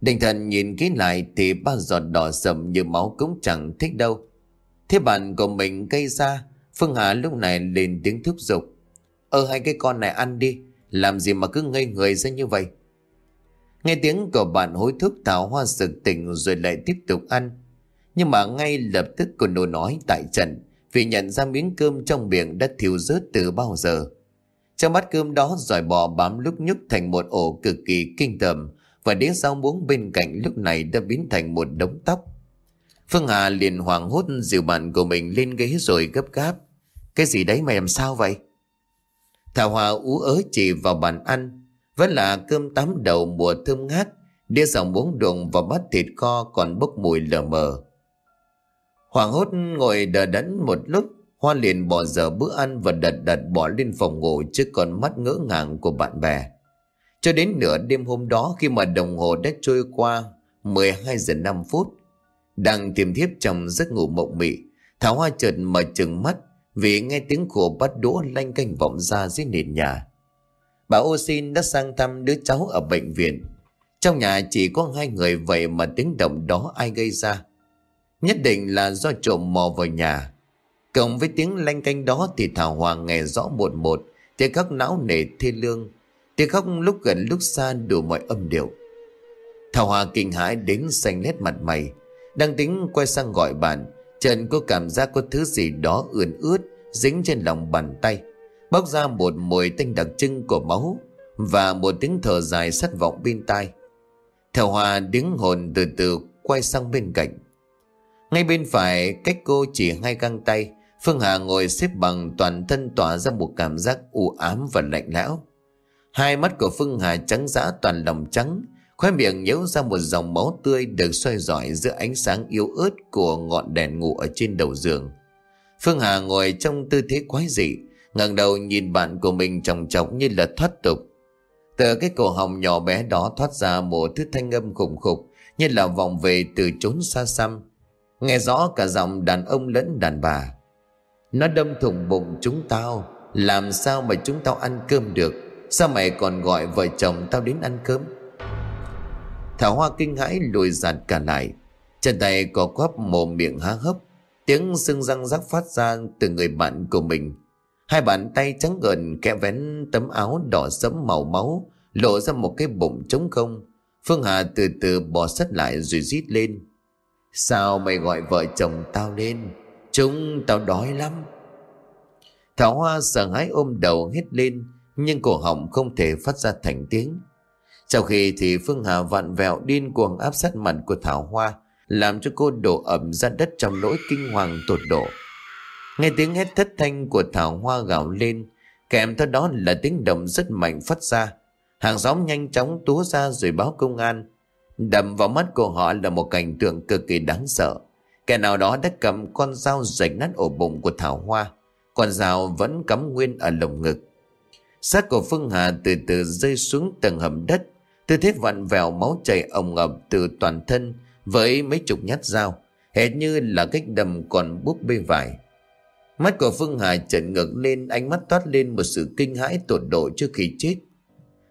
Định thần nhìn kỹ lại thì ba giọt đỏ sầm như máu cũng chẳng thích đâu. Thế bạn của mình gây ra, Phương Hà lúc này lên tiếng thúc giục. Ơ hai cái con này ăn đi, làm gì mà cứ ngây người ra như vậy? Nghe tiếng của bạn hối thúc Thảo Hoa sực tỉnh rồi lại tiếp tục ăn. Nhưng mà ngay lập tức cô nô nói tại trận Vì nhận ra miếng cơm trong miệng đã thiêu rớt từ bao giờ trong bát cơm đó giỏi bò bám lúc nhúc thành một ổ cực kỳ kinh tởm, Và đĩa rau muống bên cạnh lúc này đã biến thành một đống tóc. Phương Hà liền hoảng hốt dìu bạn của mình lên ghế rồi gấp gáp. Cái gì đấy mà làm sao vậy? Thảo Hòa ú ớ chỉ vào bàn ăn. Vẫn là cơm tắm đầu mùa thơm ngát, Đĩa rau muống đụng và bát thịt kho còn bốc mùi lờ mờ. Hoàng hốt ngồi đờ đẫn một lúc Hoa liền bỏ dở bữa ăn và đật đật bỏ lên phòng ngủ trước con mắt ngỡ ngàng của bạn bè. Cho đến nửa đêm hôm đó khi mà đồng hồ đã trôi qua 12 giờ 5 phút. Đang tiềm thiếp trong giấc ngủ mộng mị, Thảo Hoa chợt mở chừng mắt vì nghe tiếng khổ bắt đũa lanh canh vọng ra dưới nền nhà. Bà ô xin đã sang thăm đứa cháu ở bệnh viện. Trong nhà chỉ có hai người vậy mà tiếng động đó ai gây ra. Nhất định là do trộm mò vào nhà Cộng với tiếng lanh canh đó Thì Thảo Hoàng nghe rõ một một Tiếng khóc não nề thê lương Tiếng khóc lúc gần lúc xa đủ mọi âm điệu. Thảo Hòa kinh hãi đến xanh nét mặt mày, Đang tính quay sang gọi bạn Trần có cảm giác có thứ gì đó ươn ướt Dính trên lòng bàn tay. Bóc ra một mùi tanh đặc trưng của máu Và một tiếng thở dài sắt vọng bên tai. Thảo Hòa đứng hồn từ từ quay sang bên cạnh. Ngay bên phải cách cô chỉ hai găng tay Phương Hà ngồi xếp bằng toàn thân tỏa ra một cảm giác u ám và lạnh lẽo. Hai mắt của Phương Hà trắng dã toàn lòng trắng, khóe miệng nhếu ra một dòng máu tươi được xoay rọi giữa ánh sáng yếu ớt của ngọn đèn ngủ ở trên đầu giường. Phương Hà ngồi trong tư thế quái dị, ngẩng đầu nhìn bạn của mình tròng trọc như là thoát tục. Từ cái cổ họng nhỏ bé đó thoát ra một thứ thanh âm khủng khục như là vòng về từ chốn xa xăm Nghe rõ cả giọng đàn ông lẫn đàn bà nó đâm thủng bụng chúng tao. Làm sao mà chúng tao ăn cơm được? Sao mày còn gọi vợ chồng tao đến ăn cơm? Thảo Hoa kinh hãi lùi giạt cả lại. Chân tay có quắp mồm miệng há hốc. Tiếng sưng răng rắc phát ra từ người bạn của mình. Hai bàn tay trắng gần kẽ vén tấm áo đỏ sẫm màu máu, Lộ ra một cái bụng trống không. Phương Hà từ từ bò sắt lại rồi rít lên. Sao mày gọi vợ chồng tao lên? Chúng tao đói lắm. Thảo Hoa sợ hãi ôm đầu hét lên, Nhưng cổ họng không thể phát ra thành tiếng. Sau khi thì Phương Hà vặn vẹo điên cuồng áp sát mặt của Thảo Hoa, Làm cho cô đổ ẩm ra đất trong nỗi kinh hoàng tột độ. Nghe tiếng hét thất thanh của Thảo Hoa gào lên, Kèm theo đó là tiếng động rất mạnh phát ra. Hàng xóm nhanh chóng túa ra rồi báo công an. Đầm vào mắt của họ là một cảnh tượng cực kỳ đáng sợ. Kẻ nào đó đã cầm con dao rạch nát ổ bụng của Thảo Hoa. Con dao vẫn cắm nguyên ở lồng ngực. Xác của Phương Hà từ từ rơi xuống tầng hầm đất. Tư thế vặn vẹo máu chảy ồng ập từ toàn thân với mấy chục nhát dao. Hệt như là cách đầm còn búp bê vải. Mắt của Phương Hà trợn ngược lên, ánh mắt toát lên một sự kinh hãi tột độ trước khi chết.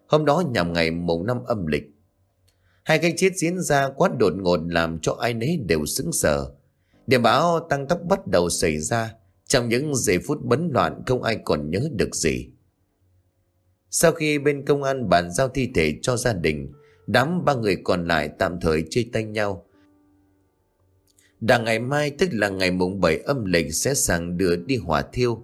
Hôm đó nhằm ngày mùng năm âm lịch, Hai cái chết diễn ra quá đột ngột làm cho ai nấy đều sững sờ. Điểm báo tăng tốc bắt đầu xảy ra. Trong những giây phút bấn loạn không ai còn nhớ được gì. Sau khi bên công an bàn giao thi thể cho gia đình, đám ba người còn lại tạm thời chia tay nhau. Đằng ngày mai tức là ngày mùng 7 âm lịch sẽ sang đưa đi hỏa thiêu.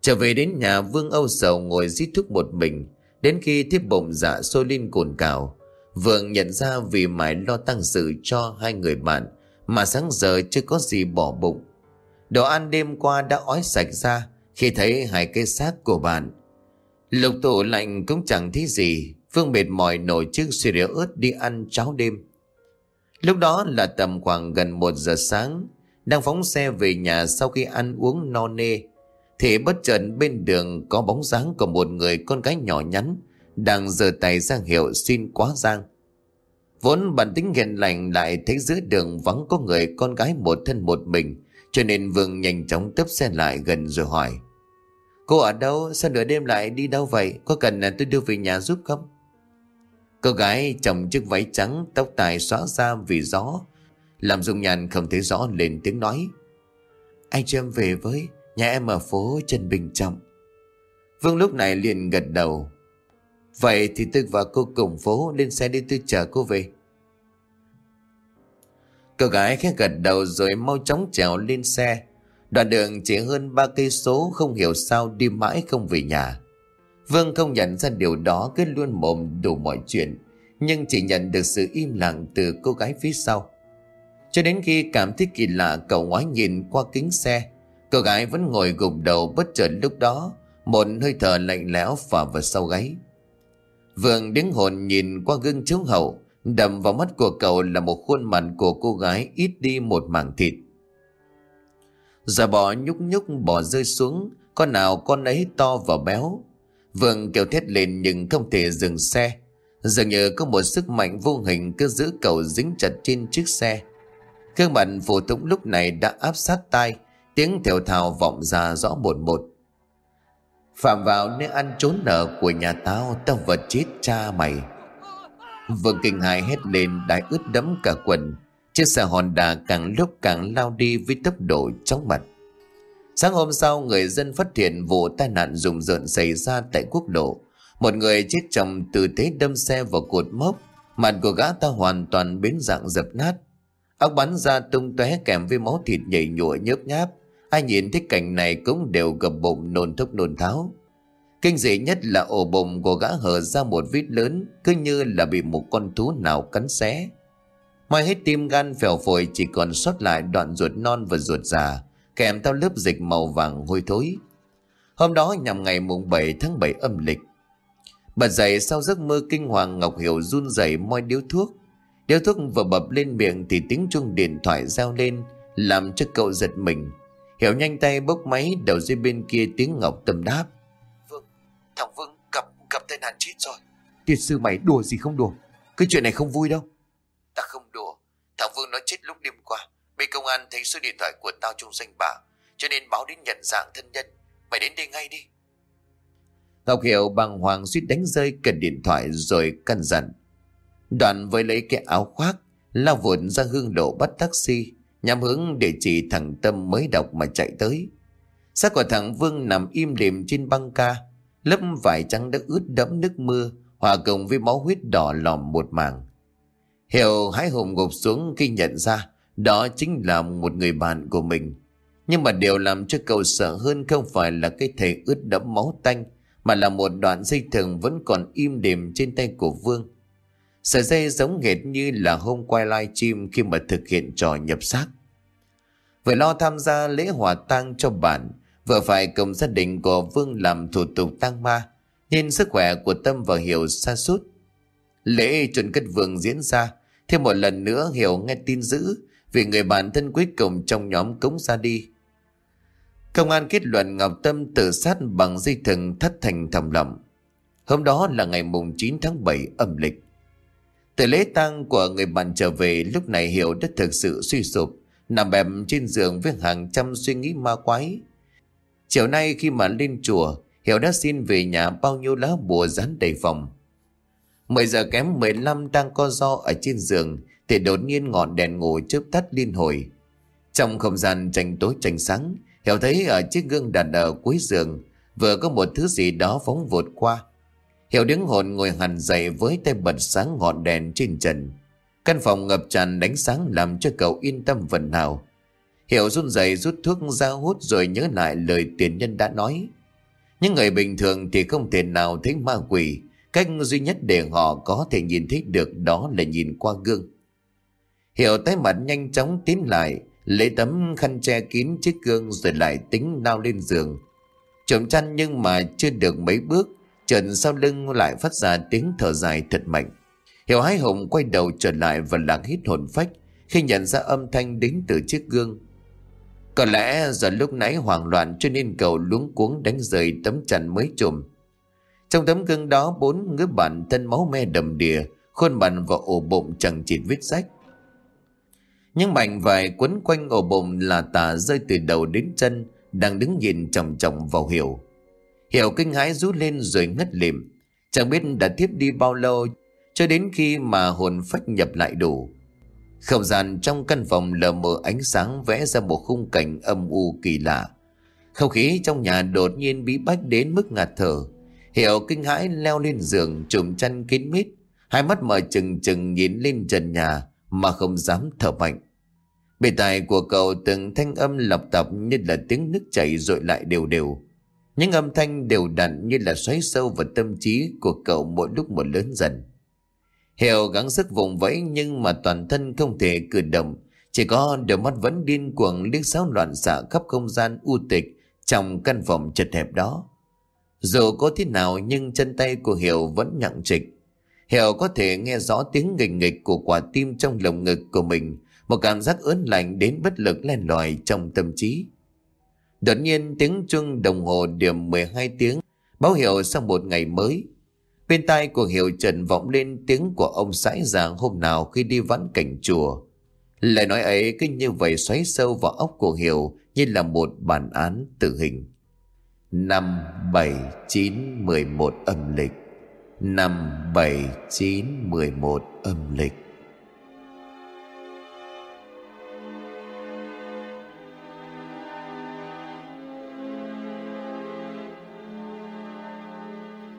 Trở về đến nhà Vương Âu Sầu ngồi giết thuốc một mình, đến khi thiếp bụng dạ sôi lên cồn cào. vương nhận ra vì mãi lo tăng sự cho hai người bạn mà sáng giờ chưa có gì bỏ bụng. Đồ ăn đêm qua đã ói sạch ra khi thấy hai cái xác của bạn. Lục tủ lạnh cũng chẳng thấy gì, Phương mệt mỏi nổi chiếc xì rượu ướt đi ăn cháo đêm. Lúc đó là tầm khoảng gần một giờ sáng, đang phóng xe về nhà sau khi ăn uống no nê. Thì bất chợt bên đường có bóng dáng của một người con gái nhỏ nhắn đang giơ tay ra hiệu xin quá giang. Vốn bản tính ghen lành lại thấy giữa đường vắng có người con gái một thân một mình, cho nên Vương nhanh chóng tấp xe lại gần rồi hỏi. Cô ở đâu? Sao nửa đêm lại đi đâu vậy? Có cần là tôi đưa về nhà giúp không? Cô gái chồng chiếc váy trắng, tóc tài xóa ra vì gió. Làm dung nhàn không thấy rõ lên tiếng nói. Anh cho em về với, nhà em ở phố Trần Bình Trọng. Vương lúc này liền gật đầu. Vậy thì tôi và cô cùng phố lên xe đi tôi chờ cô về. Cô gái khẽ gật đầu rồi mau chóng trèo lên xe. Đoạn đường chỉ hơn ba cây số, không hiểu sao đi mãi không về nhà. Vương không nhận ra điều đó, cứ luôn mồm đủ mọi chuyện, nhưng chỉ nhận được sự im lặng từ cô gái phía sau. Cho đến khi cảm thấy kỳ lạ, cậu ngoái nhìn qua kính xe Cô gái vẫn ngồi gục đầu bất chợt lúc đó, Một hơi thở lạnh lẽo phả vào sau gáy Vương đứng hồn nhìn qua gương chiếu hậu Đầm vào mắt của cậu là một khuôn mặt của cô gái ít đi một mảng thịt. Giả bò nhúc nhúc bò rơi xuống, Con nào con ấy to và béo. Vương kêu thét lên nhưng không thể dừng xe. Dường như có một sức mạnh vô hình cứ giữ cậu dính chặt trên chiếc xe. Gương mặt phù túng lúc này đã áp sát tai, Tiếng thều thào vọng ra rõ một một Phạm vào nơi ăn trốn nợ của nhà tao Tao vật chết cha mày. Vương kinh hài hét lên Đại ướt đẫm cả quần. Chiếc xe Honda càng lúc càng lao đi Với tốc độ chóng mặt. Sáng hôm sau, người dân phát hiện vụ tai nạn rùng rợn xảy ra tại quốc lộ. Một người chết trong tư thế đâm xe vào cột mốc. Mặt của gã ta hoàn toàn biến dạng dập nát. Ốc bắn ra tung tóe kèm với máu thịt nhảy nhụa nhớp nháp. Ai nhìn thấy cảnh này cũng đều gập bụng, nôn thốc nôn tháo. Kinh dị nhất là ổ bụng của gã hở ra một vít lớn, Cứ như là bị một con thú nào cắn xé. Ngoài hết tim gan phèo phổi, chỉ còn sót lại đoạn ruột non và ruột già, Kèm theo lớp dịch màu vàng hôi thối. Hôm đó nhằm ngày mùng 7 tháng 7 âm lịch, Bật dậy sau giấc mơ kinh hoàng, Ngọc Hiểu run rẩy moi điếu thuốc. Điếu thuốc vừa bập lên miệng thì tiếng chuông điện thoại reo lên, Làm cho cậu giật mình. Hiểu nhanh tay bốc máy, đầu dây bên kia tiếng Ngọc tâm đáp
thằng Vương gặp gặp tai nạn chết rồi.
Tiệt sư mày đùa gì không đùa? Cái chuyện này không vui đâu.
Ta không đùa. Thằng Vương nó chết lúc đêm qua. Bên công an thấy số điện thoại của tao trong danh bạ Cho nên báo đến nhận dạng thân nhân. Mày đến đây ngay đi.
Ngọc Hiểu bàng hoàng suýt đánh rơi cần điện thoại rồi căn dặn. Đoạn với lấy cái áo khoác Lao vụt ra hương lộ bắt taxi Nhằm hướng địa chỉ thằng Tâm mới đọc mà chạy tới. Xác của thằng Vương nằm im lìm trên băng ca Lớp vải trắng đã ướt đẫm nước mưa Hòa cùng với máu huyết đỏ lòm một mảng. Hiểu hái hùng gục xuống khi nhận ra Đó chính là một người bạn của mình. Nhưng mà điều làm cho cậu sợ hơn không phải là cái thể ướt đẫm máu tanh Mà là một đoạn dây thừng vẫn còn im đềm trên tay của Vương. Sợi dây giống hệt như là hôm quay live stream khi mà thực hiện trò nhập xác. Vừa lo tham gia lễ hòa tang cho bạn, vừa phải cùng gia đình của Vương làm thủ tục tang ma, nên sức khỏe của Tâm và Hiểu xa sút Lễ chuẩn cất vương diễn ra, thêm một lần nữa Hiểu nghe tin dữ vì người bạn thân cuối cùng trong nhóm cống ra đi. Công an kết luận Ngọc Tâm tự sát bằng dây thừng thất thành thầm lặng. Hôm đó là ngày mùng 9 tháng 7 âm lịch. Từ lễ tang của người bạn trở về lúc này Hiểu đã thực sự suy sụp, nằm bẹp trên giường với hàng trăm suy nghĩ ma quái. Chiều nay khi mà lên chùa, Hiểu đã xin về nhà bao nhiêu lá bùa dán đầy phòng. 10 giờ kém 15 đang co do ở trên giường thì đột nhiên ngọn đèn ngủ chớp tắt liên hồi. Trong không gian tranh tối tranh sáng, Hiểu thấy ở chiếc gương đặt ở cuối giường vừa có một thứ gì đó phóng vụt qua. Hiểu đứng hồn ngồi hẳn dậy với tay bật sáng ngọn đèn trên trần. Căn phòng ngập tràn đánh sáng làm cho cậu yên tâm phần nào. Hiểu run rẩy rút thuốc ra hút rồi nhớ lại lời tiền nhân đã nói. Những người bình thường thì không thể nào thấy ma quỷ. Cách duy nhất để họ có thể nhìn thấy được đó là nhìn qua gương. Hiểu tái mặt nhanh chóng tiến lại, lấy tấm khăn che kín chiếc gương rồi lại tính lao lên giường. Trộm chăn nhưng mà chưa được mấy bước Trần sau lưng lại phát ra tiếng thở dài thật mạnh. Hiểu hái hùng quay đầu trở lại và lặng hít hồn phách khi nhận ra âm thanh đến từ chiếc gương. Có lẽ giờ lúc nãy hoảng loạn cho nên cậu luống cuống đánh rơi tấm chăn mới trùm. Trong tấm gương đó bốn ngứa bản thân máu me đầm đìa, khuôn mặt và ổ bụng chẳng chịt vết rách. Những mảnh vải quấn quanh ổ bụng là tà rơi từ đầu đến chân, đang đứng nhìn chồng chồng vào hiểu. Hiểu kinh hãi rút lên rồi ngất lịm. Chẳng biết đã tiếp đi bao lâu cho đến khi mà hồn phách nhập lại đủ. Không gian trong căn phòng lờ mờ ánh sáng vẽ ra một khung cảnh âm u kỳ lạ. Không khí trong nhà đột nhiên bí bách đến mức ngạt thở. Hiểu kinh hãi leo lên giường, trùm chăn kín mít. Hai mắt mở chừng chừng nhìn lên trần nhà mà không dám thở mạnh. Bề tài của cậu từng thanh âm lọc tập như là tiếng nước chảy rồi lại đều đều. Những âm thanh đều đặn như là xoáy sâu vào tâm trí của cậu mỗi lúc một lớn dần. Hiệu gắng sức vùng vẫy nhưng mà toàn thân không thể cử động. Chỉ có đôi mắt vẫn điên cuồng liếc xáo loạn xạ khắp không gian u tịch trong căn phòng chật hẹp đó. Dù có thế nào nhưng chân tay của Hiểu vẫn nặng trịch. Hiểu có thể nghe rõ tiếng nghịch nghịch của quả tim trong lồng ngực của mình, một cảm giác ớn lạnh đến bất lực len lỏi trong tâm trí. Đột nhiên tiếng chuông đồng hồ điểm 12 tiếng báo hiệu sau một ngày mới. Bên tai của Hiểu Trần vọng lên tiếng của ông sãi già hôm nào khi đi vãn cảnh chùa. Lời nói ấy cứ như vậy xoáy sâu vào óc của Hiểu như là một bản án tử hình. Năm, bảy, chín, mười một âm lịch Năm, bảy, chín, mười một âm lịch